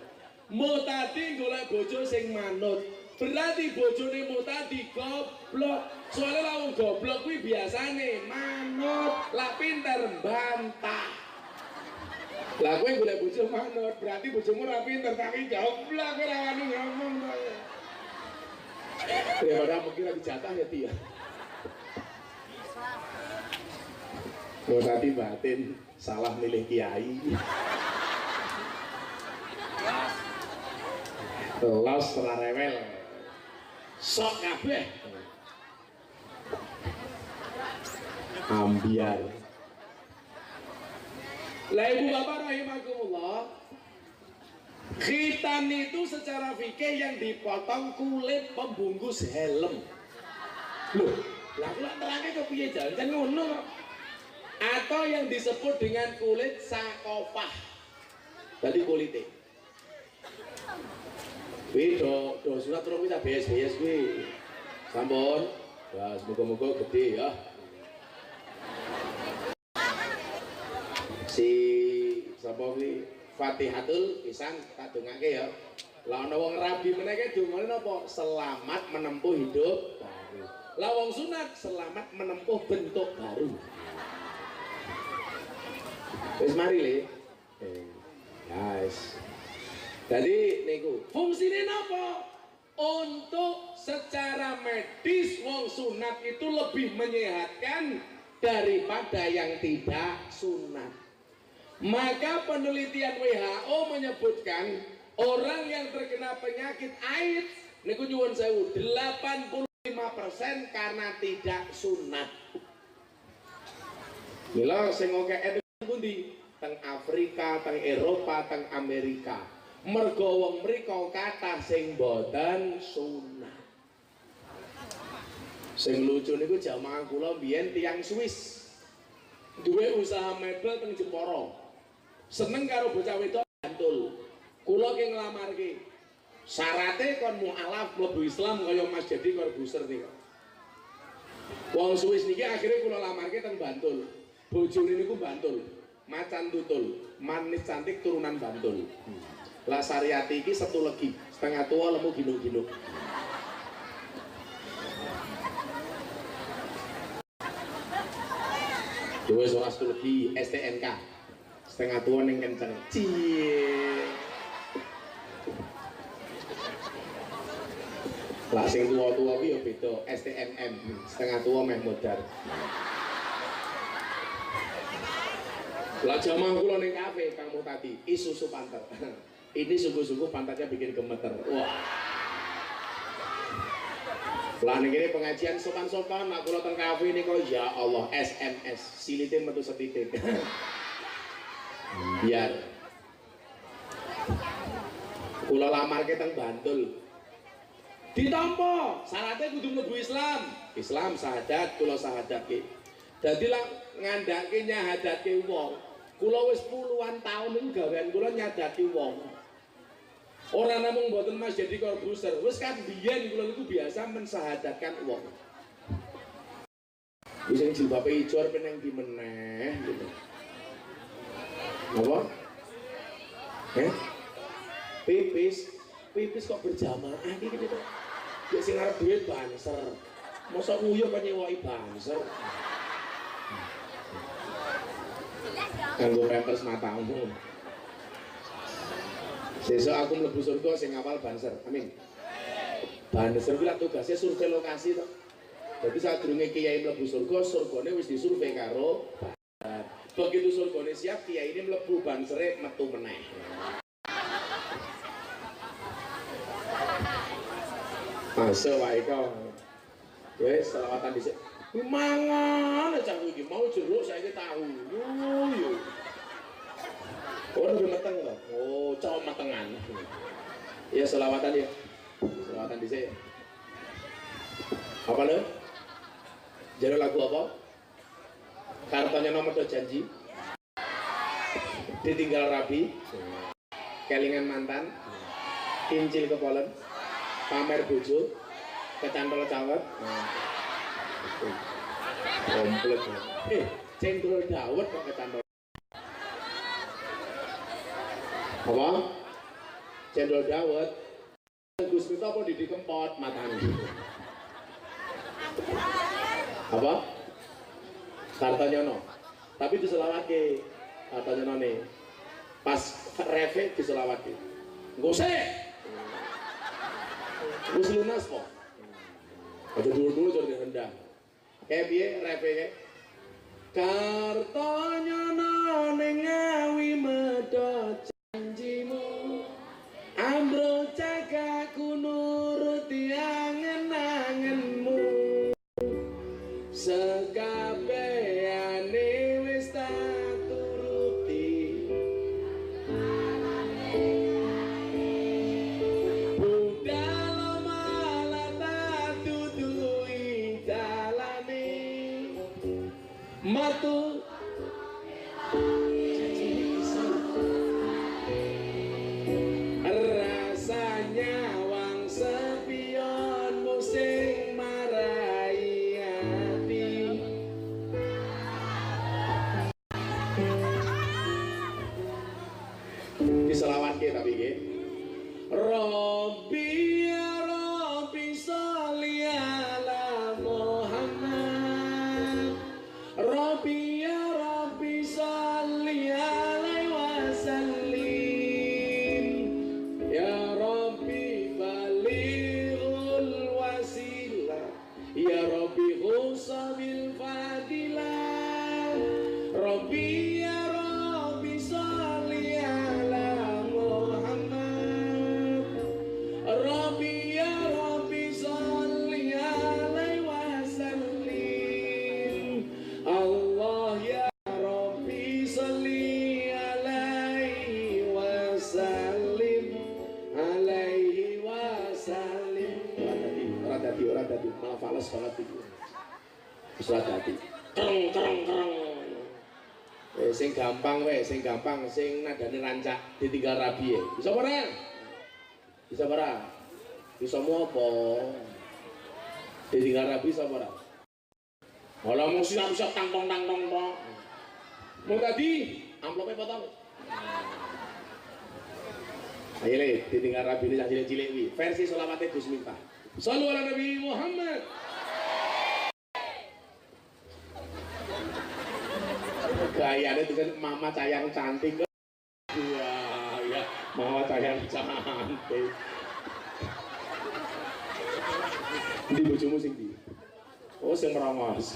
Mu tadi golek bojo sing manut. Berarti bojone mu tadi goblok. Soalnya lawan goblok kuwi biasane manut, lah pinter bantah. Lah kowe golek bojo manut, berarti bojomu ora pinter tapi goblok ora wani ngomong to. Daripada mungkin lagi jatah ya dia. Lo tadi batin salah milih kiai. Los ora rewel. Sok kabeh. Ambiar. Lah ibu bapak rahimakumullah. Khitan itu secara fikih yang dipotong kulit pembungkus helm. Loh, lah kula terangke kok piye jangan ngono kok. Atau yang disebut dengan kulit sakopah. Jadi kulitnya. Kuwi do do sunat terus kita bees-bees kuwi. Sampun. Ya semoga-moga gede ya. Si sapa kuwi Fatihatul pisan tak dongake ya. Lah ana wong rabi meneh dongane napa? Selamat menempuh hidup baru. Lah wong sunat selamat menempuh bentuk baru. Wis mari le. Eh, guys. Jadi niku fungsine napa? Untuk secara medis wong sunat itu lebih menyehatkan daripada yang tidak sunat. Maka penelitian WHO menyebutkan orang yang terkena penyakit AIDS niku nyuwun sewu 85% karena tidak sunat Mila sing oke edu pundi teng Afrika, teng Eropa, teng Amerika. Mergo wong kathah sing boten sunat. Sing lucu niku jamaah kula biyen tiang Swiss. Duwe usaha mebel teng Jepara. Seneng karo bocah wedok Bantul. Kula ki nglamarke. Syaratnya kon mualaf mlebu Islam kaya Mas Jadi Corbuzier nika. Wong Swiss niki akhirnya kula lamarke teng Bantul. Bojone niku Bantul. Macan tutul, manis cantik turunan Bantul. Lah Sariati iki satu legi, setengah tua lemu ginuk-ginuk. Dua soal satu legi STNK, setengah tua neng kenceng. Cie. Lah sing tua-tua ki ya beda, STNM, setengah tua meh modar. Lah jamaah kula ning kafe kamu tadi isusu panter. <laughs> Ini sungguh-sungguh pantatnya bikin gemeter. Wah. Lah ning kene pengajian sopan-sopan, nak kula teng kafe ini kok ya Allah SMS, silite metu setitik. <laughs> Biar kula lamar ke teng Bantul. Ditampa, syaratnya kudu mlebu Islam. Islam sahadat, kula sahadat ki. Dadi lah ngandake nyahadatke wong. Kula wis puluhan tahun niku gawean kula nyadati wong. Ora namung mboten Mas jadi korbuser, wis kan biyen kula niku biasa mensahadatkan wong. Wis sing jilbabe ijo arep nang di meneh gitu. Apa? Eh? Pipis, pipis kok berjamaah iki gitu. Ya sing arep duit banser. Mosok nguyuh kok nyewoki banser. Kanggo pampers matamu. Sesuk aku mlebu surga sing ngapal banser. Amin. Banser lah tugasnya survei lokasi to. Jadi saat durunge kiai mlebu surga, surgane wis disurvei karo banser. Begitu surgane siap, kiai ini mlebu bansere metu meneh. Masuk wae kok. Wes selawatan dhisik. Mangan aja iki mau jeruk saiki tahu. Yo. Oh, lebih mateng loh. Oh, cowok matengan. Ya selawatan ya. Selawatan dhisik. Apa lo? Jadi lagu apa? Kartonya nomor do janji. Ditinggal rabi. Kelingan mantan. Kincil kepolen. Pamer bojo. Kecantol cawet. Komplit. Eh, cendol dawet kok kecantol. Apa? Cendol dawet. Gus Mito apa Didi Kempot matanya? Apa? Kartonyono. Tapi diselawatke. Kartonyono nih. Pas reve diselawatke. Ngosek. Wis lunas kok. Aja dulu-dulu jadi rendah. Eh, kebiye repe eh, ke eh. kartonya nane ngawi medot. Gampang weh, sing gampang, sing nadane rancak ditinggal rabi ya. Bisa ora? Bisa ora? Bisa mau apa? Ditinggal rabi bisa apa ora? Kalau mau siap siap tang tong tang tong tong. Mau tadi amplopnya potong. Ayo le, ditinggal rabi ini cilik cilik wi. Versi sholawatnya Gus Miftah. Sallu ala Nabi Muhammad. cahayanya itu kan mama cahayang cantik. Iya iya. Mama cahayang cantik. Di bujumu sing di oh sing merongos.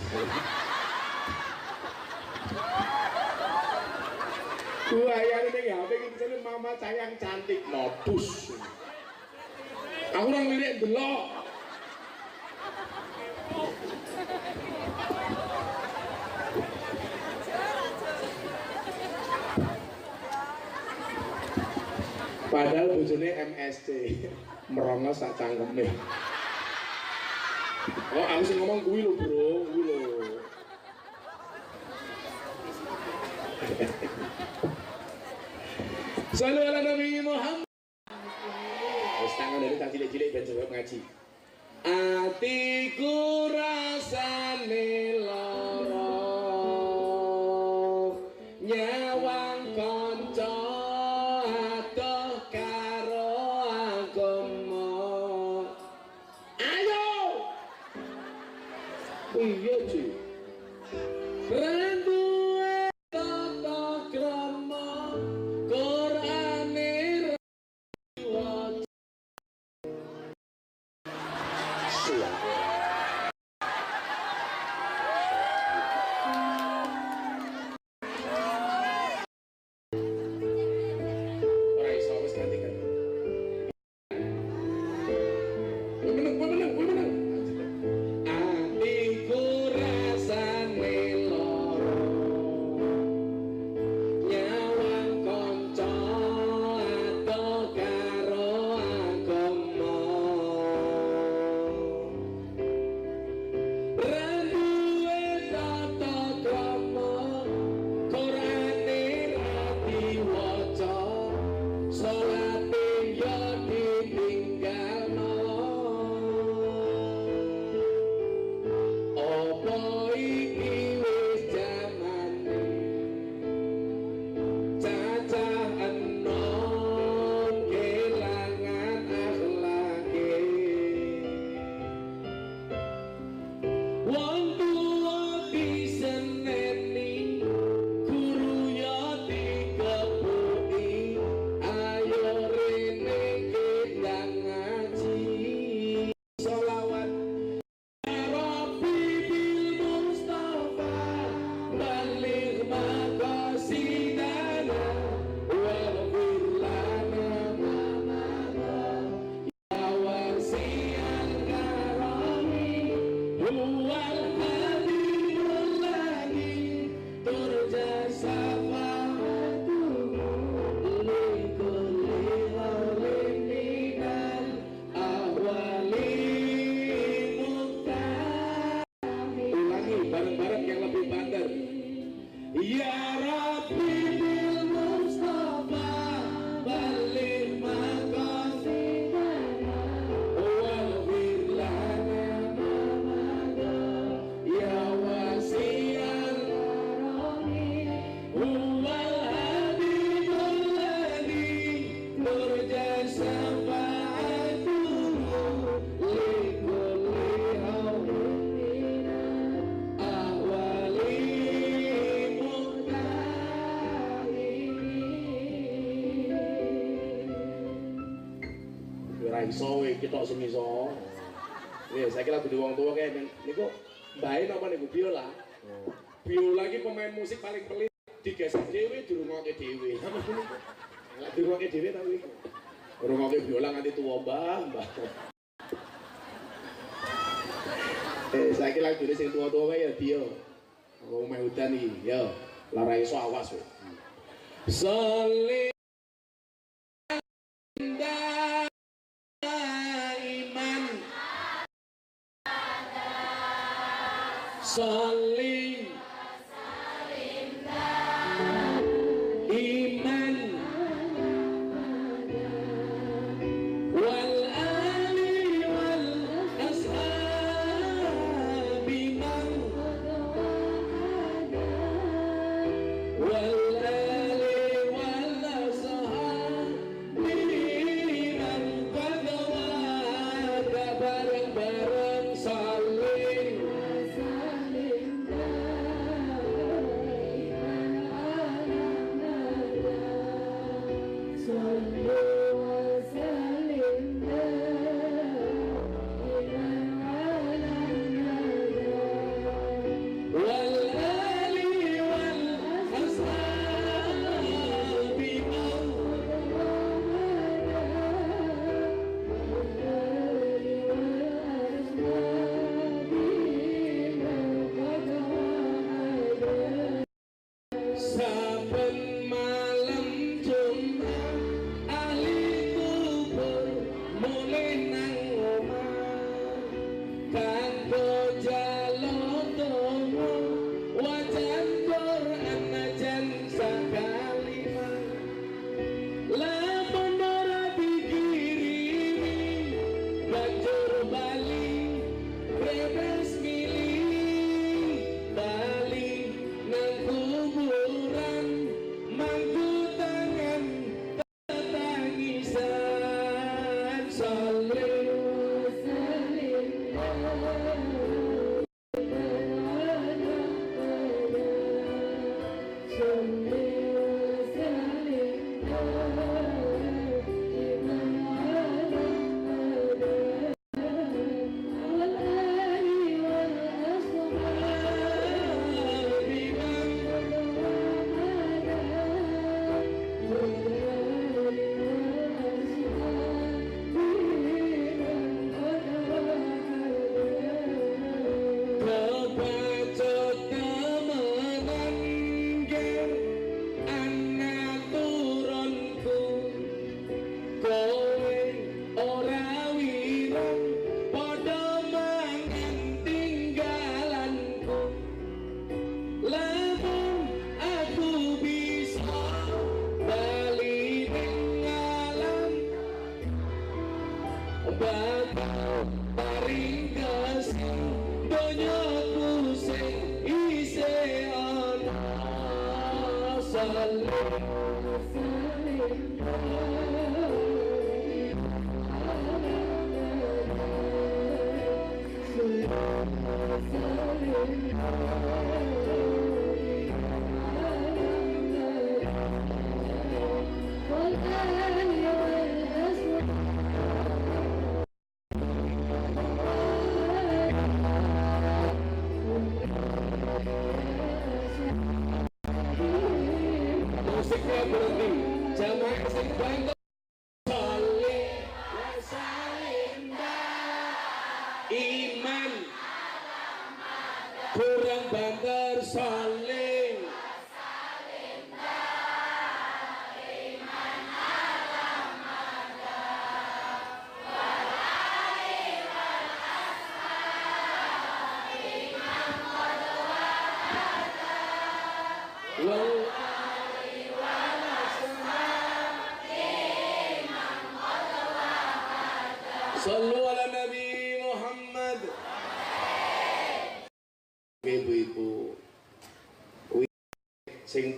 Gua yang ini ya, tapi kita mama cahayang cantik, notus. Aku orang lirik belok. Padahal bojone MSC <laughs> merongos sak cangkeme. Oh, aku sih ngomong kuwi lho, Bro, kuwi lho. <laughs> Sallu ala Nabi Muhammad. Wis tangan dari tak cilik-cilik ben jawab ngaji. Atiku rasane lara ketok sing iso. Ya, saya kira kudu wong tua kayak niku bae napa niku biola. Biola iki pemain musik paling pelit digesek dhewe dirungokke dhewe. Niku? Lah <laughs> dirungokke dhewe ta iki. Rungokke biola nganti tuwa mbah, mbah. <laughs> Eh, saya kira lagu sing tua-tua kae ya dia. Wong meh udan iki, ya. Lara iso awas we. Salih So.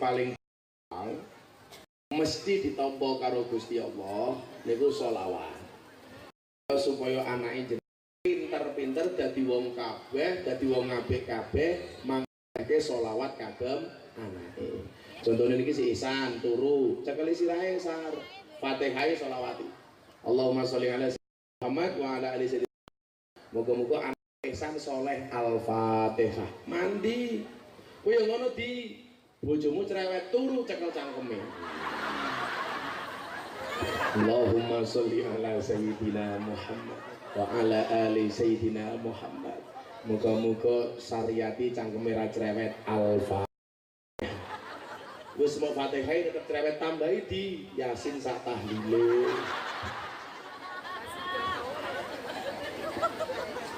Paling gampang, mesti ditampa karo Gusti Allah niku selawat. Supaya anake pinter-pinter dadi wong kabeh, dadi wong apik kabeh, mangke selawat kagem anake. Contohnya niki si Ihsan turu, cekeli sirahe sar, Fatihah selawati. Allahumma sholli ala Muhammad wa ala ali Moga-moga anak ihsan soleh al-fatihah Mandi yang ngono di bojomu cerewet turu cekel cangkeme. Allahumma sholli ala sayyidina Muhammad wa ala ali sayyidina Muhammad. Moga-moga Saryati cangkeme ra cerewet al-fatihah. Wis mau Fatihah tetep cerewet tambahi di Yasin sak tahlile.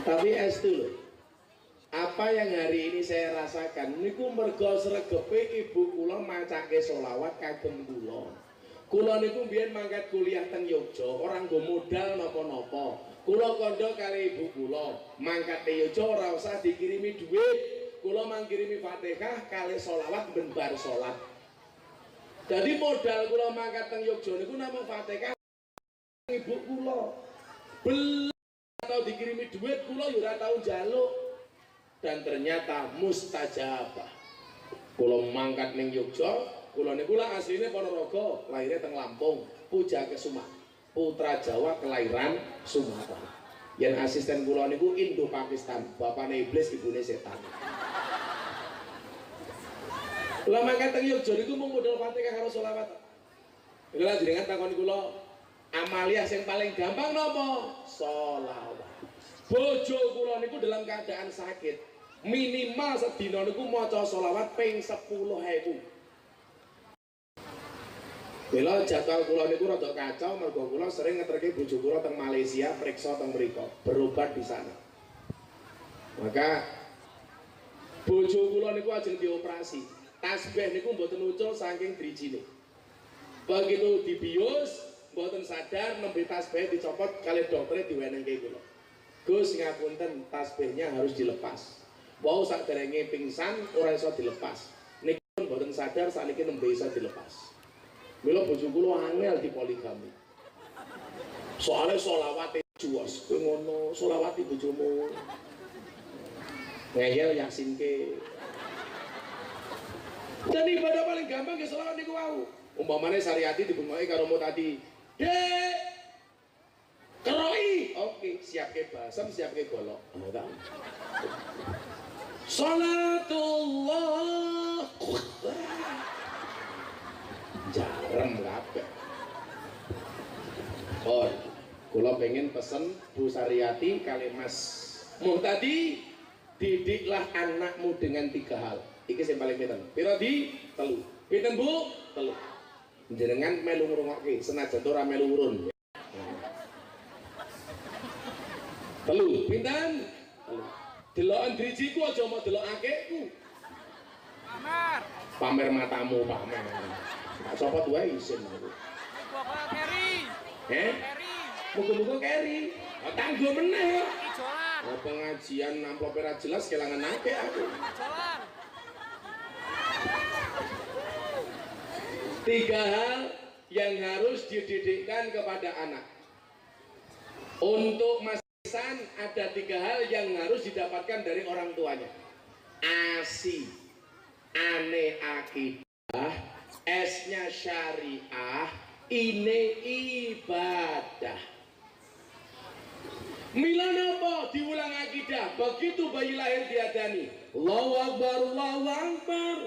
Tapi es loh apa yang hari ini saya rasakan? Niku mergo sregepe ibu kula macake solawat kagem kula. Kula niku biyen mangkat kuliah teng Yogya orang nggo modal napa-napa. Kula kandha kali ibu kula mangkat teng Yogya ora usah dikirimi duit. Kula mangkirimi Fatihah kali solawat ben bar salat. Jadi modal kula mangkat teng Yogya niku namung Fatihah. Ibu kula belum tahu dikirimi duit kula yo ora tau njaluk dan ternyata mustajabah. Kula mangkat ning Yogya kula niku lah asline Ponorogo lahirnya teng Lampung Puja Kesuma putra Jawa kelahiran Sumatera yang asisten kula niku Indo Pakistan bapaknya iblis ibune setan. Lah mangkat teng Yogya niku mung modal Fatihah karo selawat. Iku lah jenengan takon kula amaliah yang paling gampang nopo solawat bojo kula niku dalam keadaan sakit minimal sedina niku maca solawat ping 10.000 Bila jadwal kula niku rada kacau mergo kula sering ngeterke bojo kula teng Malaysia periksa teng mriko berobat di sana. Maka bojo kula niku ajeng dioperasi. Tasbih niku mboten ucul saking drijine. Begitu dibius mboten sadar nembe tasbih dicopot kali dokter diwenengke kula. Gus ngapunten tasbihnya harus dilepas wow sak derenge pingsan ora iso dilepas. Niki pun mboten sadar sakniki nembe iso dilepas. Mila bojo kula angel di poligami. Soalnya solawate juwas kowe ngono solawati bojomu. Ngeyel yasin ke dan ibadah paling gampang ya selawat niku wau. Umpamane Sariati dibungoki karo tadi. Dek! Keroi! Oke siap ke basem siap ke golok? Salatullah. Jarem kabeh Oh, kula pengen pesen Bu Sariati kali Mas. Muhtadi didiklah anakmu dengan tiga hal. Iki yang paling pinten. Piro di? Telu. Pinten Bu? Telu. Jenengan melu ngrungokke senajan ora melu urun. Telu. Pinten delokan drijiku aja mau delok akekku Pamer. pamer matamu pamer tak sapa tuwe isin aku Pokoknya carry. eh Carry. muga-muga keri oh, tanggo meneh Ijolan. oh, pengajian amplop ora jelas kelangan akeh aku Ijolan. tiga hal yang harus dididikkan kepada anak untuk Mas Ihsan ada tiga hal yang harus didapatkan dari orang tuanya. Asi ane akidah esnya syariah ini ibadah. Mila napa diulang akidah. Begitu bayi lahir diadani. Allahu Akbar Allahu Akbar.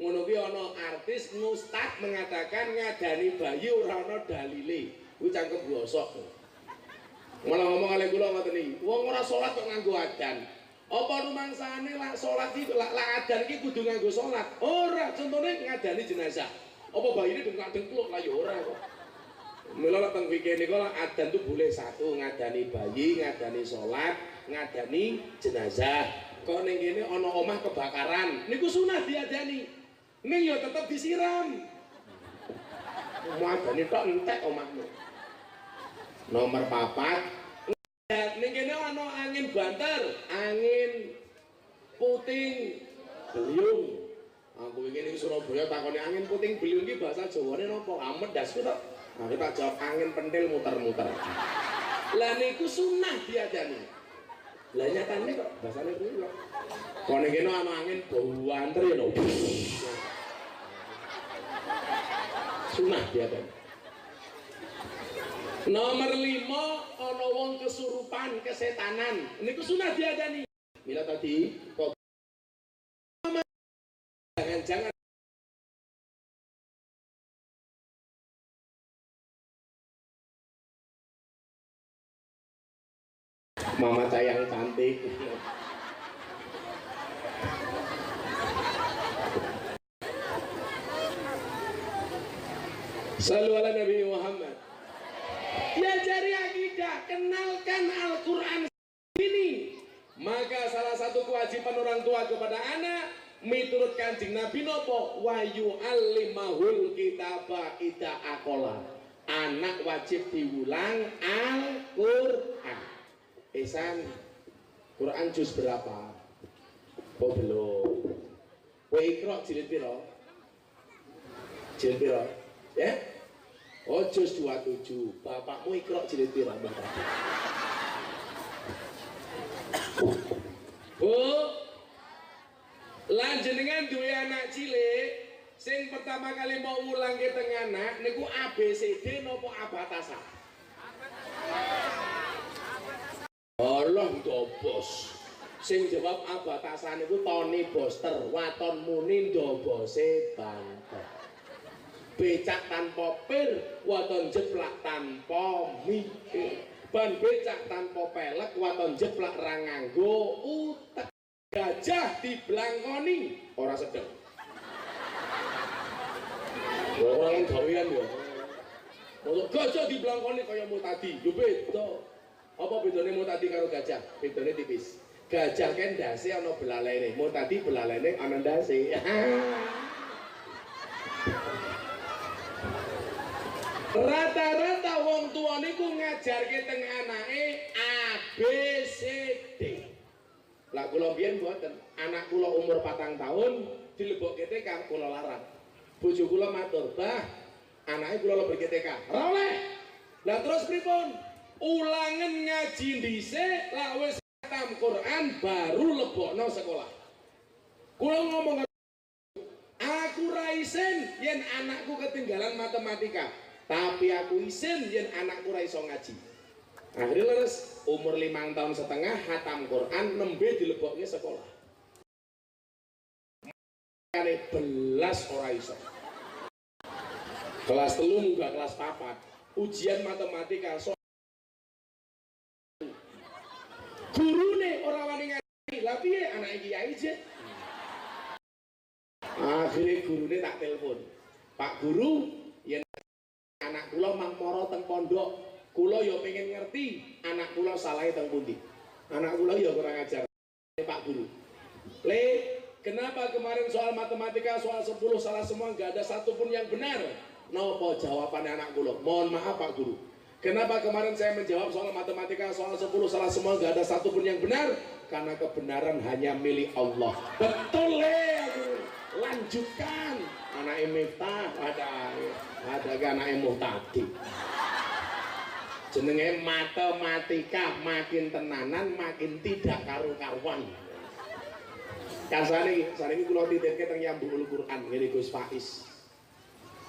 Ngono ana artis ngustad mengatakan ngadani bayi ora ana dalile. Kuwi malah ngomong kali kula ngoten iki wong ora salat kok nganggo adan apa rumangsane lak salat iki lak lak adan iki kudu nganggo salat ora contone ngadani jenazah apa bayine dengklak-dengkluk lah ya ora kok Mula lah teng fikih niku lah adan tuh boleh satu ngadani bayi, ngadani sholat, ngadani jenazah. Kok ning kene ana omah kebakaran, niku sunah diadani. Ning ya tetep disiram. Mau adani tok entek omahmu. Nomor papat ning kene ana angin banter, angin puting beliung. Aku ingin di Surabaya takoni angin puting beliung iki bahasa Jawane napa? Amet dasku tok. Nah, kita jawab angin pentil muter-muter. Lah niku sunah diadani. Lah nyatane kok bahasane kuwi kok. Ning kene ana angin bau anter ya lho. Sunah diadani. Nomor lima ana wong kesurupan, kesetanan. Niku sunah diadani. Mila tadi jangan-jangan Mama Cayang cantik. Selalu ala Nabi Muhammad. Diajari akidah, kenalkan Al-Quran ini. Maka salah satu kewajiban orang tua kepada anak miturut kanjeng Nabi nopo wayu alimahul kitaba ida akola anak wajib diulang Al-Quran Esan Quran juz berapa? Oh belum Kowe ikro jilid piro? Jilid? Ya? Oh juz 27 Bapakmu ikro jilid piro? Bapak? Bu, lan jenengan duwe anak cilik sing pertama kali mau ulang ke tengah anak niku ABCD nopo abatasa Allah dobos sing jawab abatasan niku Tony Boster waton muni ndobose banter becak tanpa pir waton jeplak tanpa mikir. Ban becak tanpa pelek waton jeplak ra nganggo utek. Gajah diblangkoni ora sedeng Lho, orang gawean ya Untuk gajah diblangkoni kaya mau tadi. Yo beda. Apa bedanya mau tadi karo gajah? Bedanya tipis. Gajah kan dasi ana belalene. Mau tadi belalene ana dasi <laughs> rata-rata wong tua niku ngajarke teng anake A B C D. Lah kula biyen mboten anak kula umur patang tahun dilebokke TK kula larang. Bojo kula matur bah anake kula lebih ke TK. Ora oleh. Lah terus pripun? Ulangan ngaji dhisik lah wis khatam Quran baru lebokno sekolah. Kula ngomong aku ra isin yen anakku ketinggalan matematika tapi aku isin yen anakku ra iso ngaji. Akhirnya leres umur limang tahun setengah hatam Quran nembe dileboknya sekolah. Kali belas ora iso. Kelas telu munggah kelas papat. Ujian matematika so gurune ora wani ngaji. Lah piye anak kiai je akhirnya gurune tak telepon. Pak Guru anak kula mang moro teng pondok. Kula ya pengen ngerti anak kula salah teng pundi? Anak kula ya kurang ajar. Pak Guru. Le kenapa kemarin soal matematika soal 10 salah semua nggak ada satupun yang benar? Nopo jawabannya anak kula? Mohon maaf Pak Guru. Kenapa kemarin saya menjawab soal matematika soal 10 salah semua nggak ada satupun yang benar? Karena kebenaran hanya milik Allah. Betul le, lanjutkan. Anak Miftah ada ada anak tadi. Jenenge matematika makin tenanan makin tidak karu-karuan. Kasane iki kula titipke teng Yambul Quran ngene Gus Faiz.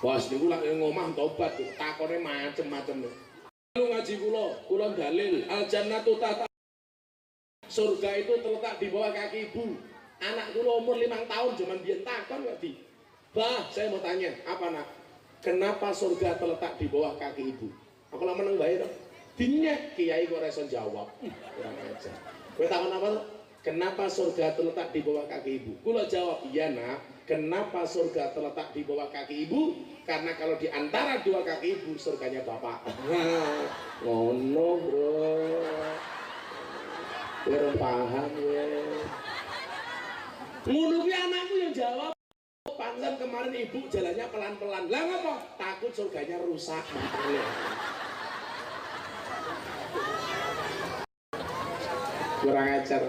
Bos niku lak ngomah tobat takone macem-macem. Lu ngaji kula, kula dalil al jannatu tata surga itu terletak di bawah kaki ibu. Anak kula umur limang tahun zaman biyen takon kok di. Bah, saya mau tanya, apa nak? Kenapa surga terletak di bawah kaki ibu? Aku lama bae to. Dinyek kiai kok jawab. Kurang ajar. Kowe takon apa? Kenapa surga terletak di bawah kaki ibu? Kula jawab, iya nak. Kenapa surga terletak di bawah kaki ibu? Karena kalau di antara dua kaki ibu, surganya bapak. <laughs> Ngono bro. Biar paham ya. Ngono anakku yang jawab. Pantesan kemarin ibu jalannya pelan-pelan. Lah ngapa? Takut surganya rusak. Kurang ajar.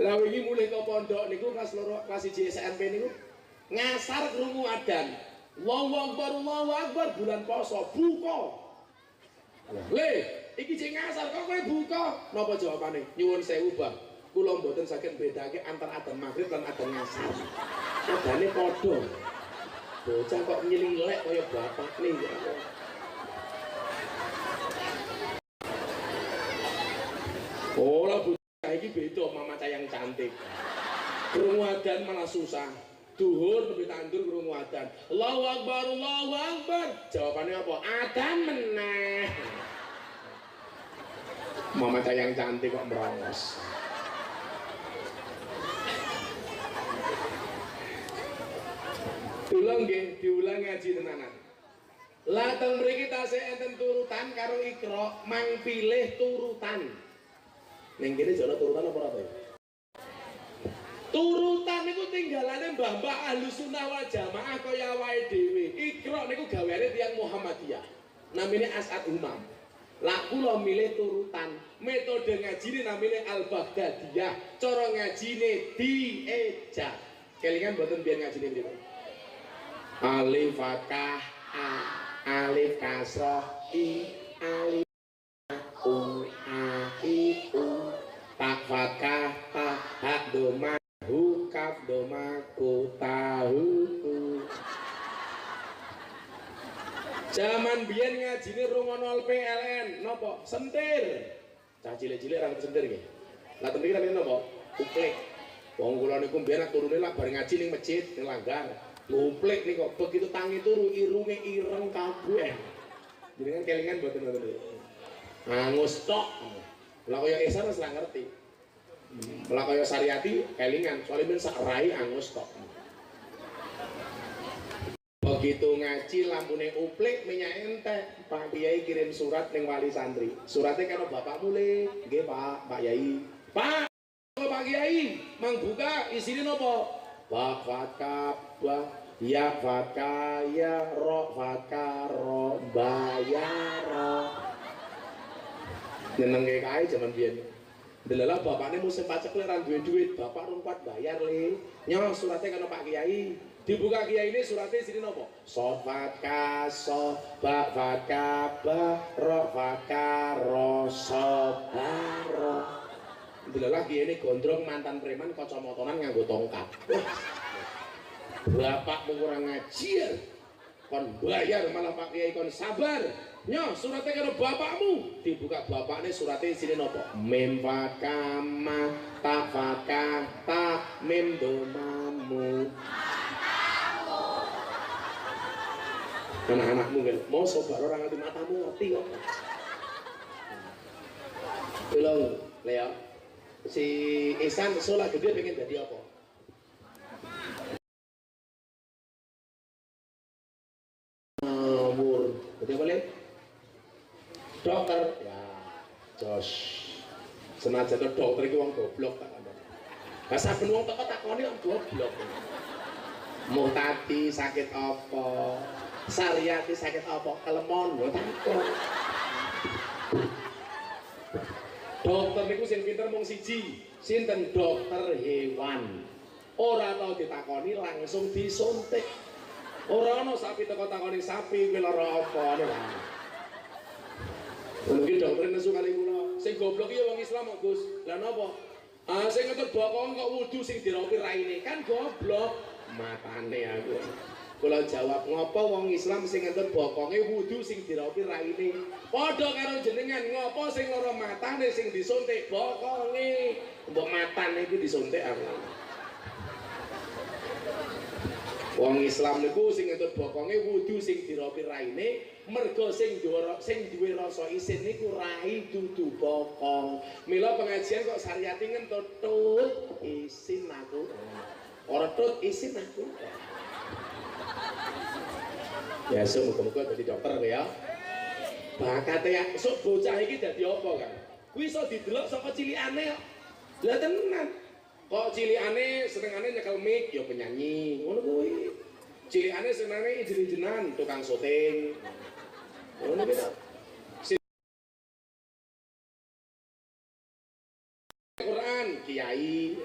Lah wingi mulai ke pondok niku kelas loro kelas 1 SMP niku ngasar krungu adan. Allahu Akbar, Allahu Akbar bulan poso buka. Le, iki cek ngasar kok kowe buka. Napa jawabane? Nyuwun sewu, Bang. Kula mboten saged bedake antara adzan maghrib lan adzan ngasar. Adane padha. Bocah kok nyelilek kaya bapak nih. Ora bocah iki beda mama cayang cantik. Krungu adzan malah susah. Duhur lebih tandur krungu adzan. Allahu Akbar, Allahu Akbar. Jawabannya apa? Adzan meneh. Mama cayang cantik kok merongos. Ulang nggih, diulang ngaji tenanan. Lateng mriki tasih enten turutan karo Iqra, mang pilih turutan. Ning kene jono turutan apa ora? Turutan niku tinggalane mbah-mbah ahlu sunnah wal jamaah kaya awake dhewe. Ikra niku gaweane tiyang Muhammadiyah. Namine As'ad Umam. Lah kula milih turutan. Metode ngajine namine Al-Baghdadiyah. Cara ngajine dieja. Kelingan mboten biyen ngajine mriku. Alif fathah a alif kasrah i alif u a i u tak fathah ta hak doma hu kaf doma ku tahu ku Zaman biyen ngajine rungono PLN nopo sentir. Cah cilik-cilik ra sentir nggih. Lah temriki namine nopo? Uplek. Wong kula niku biyen turune lak bareng ngaji ning masjid ning langgar. Uplek nih kok begitu tangi turu irunge ireng kabeh. Jenengan kelingan mboten ngoten niku. Angus tok. Lah kaya Ihsan wis ngerti. Lah kaya Sariati kelingan soalnya men sak rai angus tok. Begitu ngaji lampune uplik minyak entek, Pak Kiai kirim surat ning wali santri. Suratnya karo bapakmu le, nggih Pak, Pak Yai. Pak, Pak Kiai mang buka isine nopo? Ba fatka ba ya fatka ya ro fatka ro bayar. Nyenenge kae jaman biyen. Delala bapakne musim pacek le ra duwe duit, bapak rung kuat bayar le. Nyo suratnya karo Pak Kiai. Dibuka Kiai ini suratnya sini nopo? Sofat kaso ba fatka ba ro fatka ro sobaro. Delala Kiai ini gondrong mantan preman kacamotonan nganggo tongkat. Wah, Bapakmu kurang ngajar. Kon bayar malah Pak Kiai kon sabar. Nyo suratnya karo bapakmu. Dibuka bapaknya suratnya sini nopo? Mim fakama ta fakah ta mim domamu. Anak-anakmu kan mau sobar orang ngerti matamu ngerti kok. Tolong, Leo. Si Ihsan sekolah gede pengen jadi apa? Jadi Le? Dokter. Ya, Josh. Senajan dokter iki wong goblok tak kandhani. Lah saben wong teko takoni wong goblok. Muhtati sakit apa? Sariati sakit apa? Kelemon lho takon. Dokter niku sing pinter mung siji, sinten dokter hewan. Ora tau ditakoni langsung disuntik. Ora ana sapi teko takoni sapi kuwi lara apa. Mungkin dokter nesu kali kula. Sing goblok iki wong Islam kok, Gus. Lah napa? Ah sing ngetur bokong kok wudu sing diropi raine kan goblok. Matane aku. Kula jawab ngopo wong Islam sing ngenter bokonge wudu sing diropi raine. Padha karo jenengan ngopo sing lara matane sing disuntik bokonge. Mbok matane iki disuntik aku. Wong Islam niku sing ngentut bokonge wudu sing diropi raine mergo sing duwe sing duwe rasa isin niku rai dudu bokong. Mila pengajian kok Sariati ngentut tut isin aku. Ora tut isin aku. Ya sok muga-muga dadi dokter ya. Bakate ya sok bocah iki dadi apa kan? Kuwi iso didelok saka cilikane kok. Lah tenan. Kok cilikane senengane nyekel mic ya penyanyi, ngono kuwi. Cilikane senengane ijen-ijenan tukang syuting. Ngono kuwi. Quran kiai.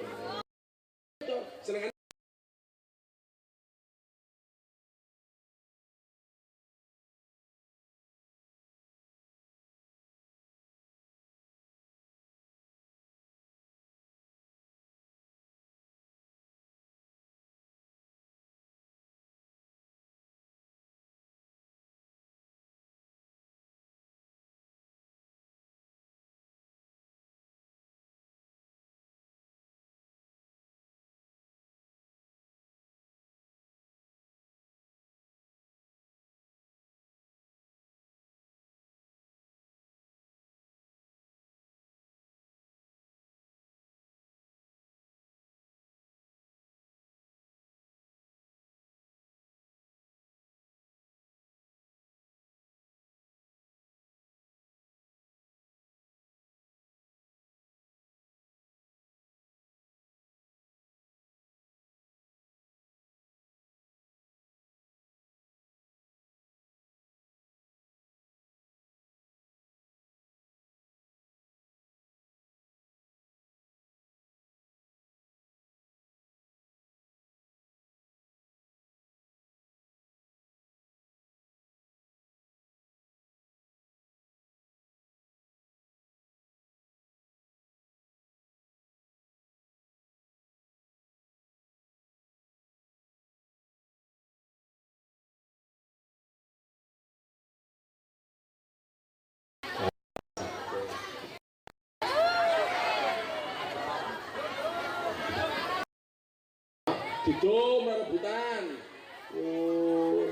Dudum rebutan. Oh.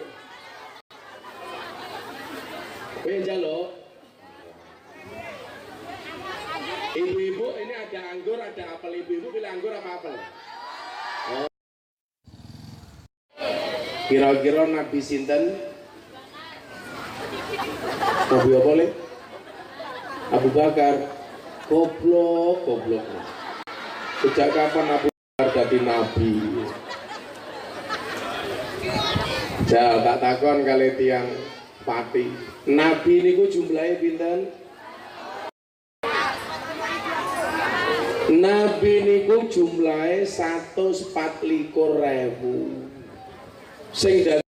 Njaluk? Ibu-ibu ini ada anggur, ada apel. Ibu-ibu pilih anggur apa apel? Oh. Kira-kira Nabi Sinten Nabi apa le? Abu Bakar Goblok, goblok Sejak kapan Abu Bakar jadi Nabi? Jal, tak takon kali tiang pati Nabi niku jumlahnya pinten? Nabi niku jumlahnya 124 ribu sing dadi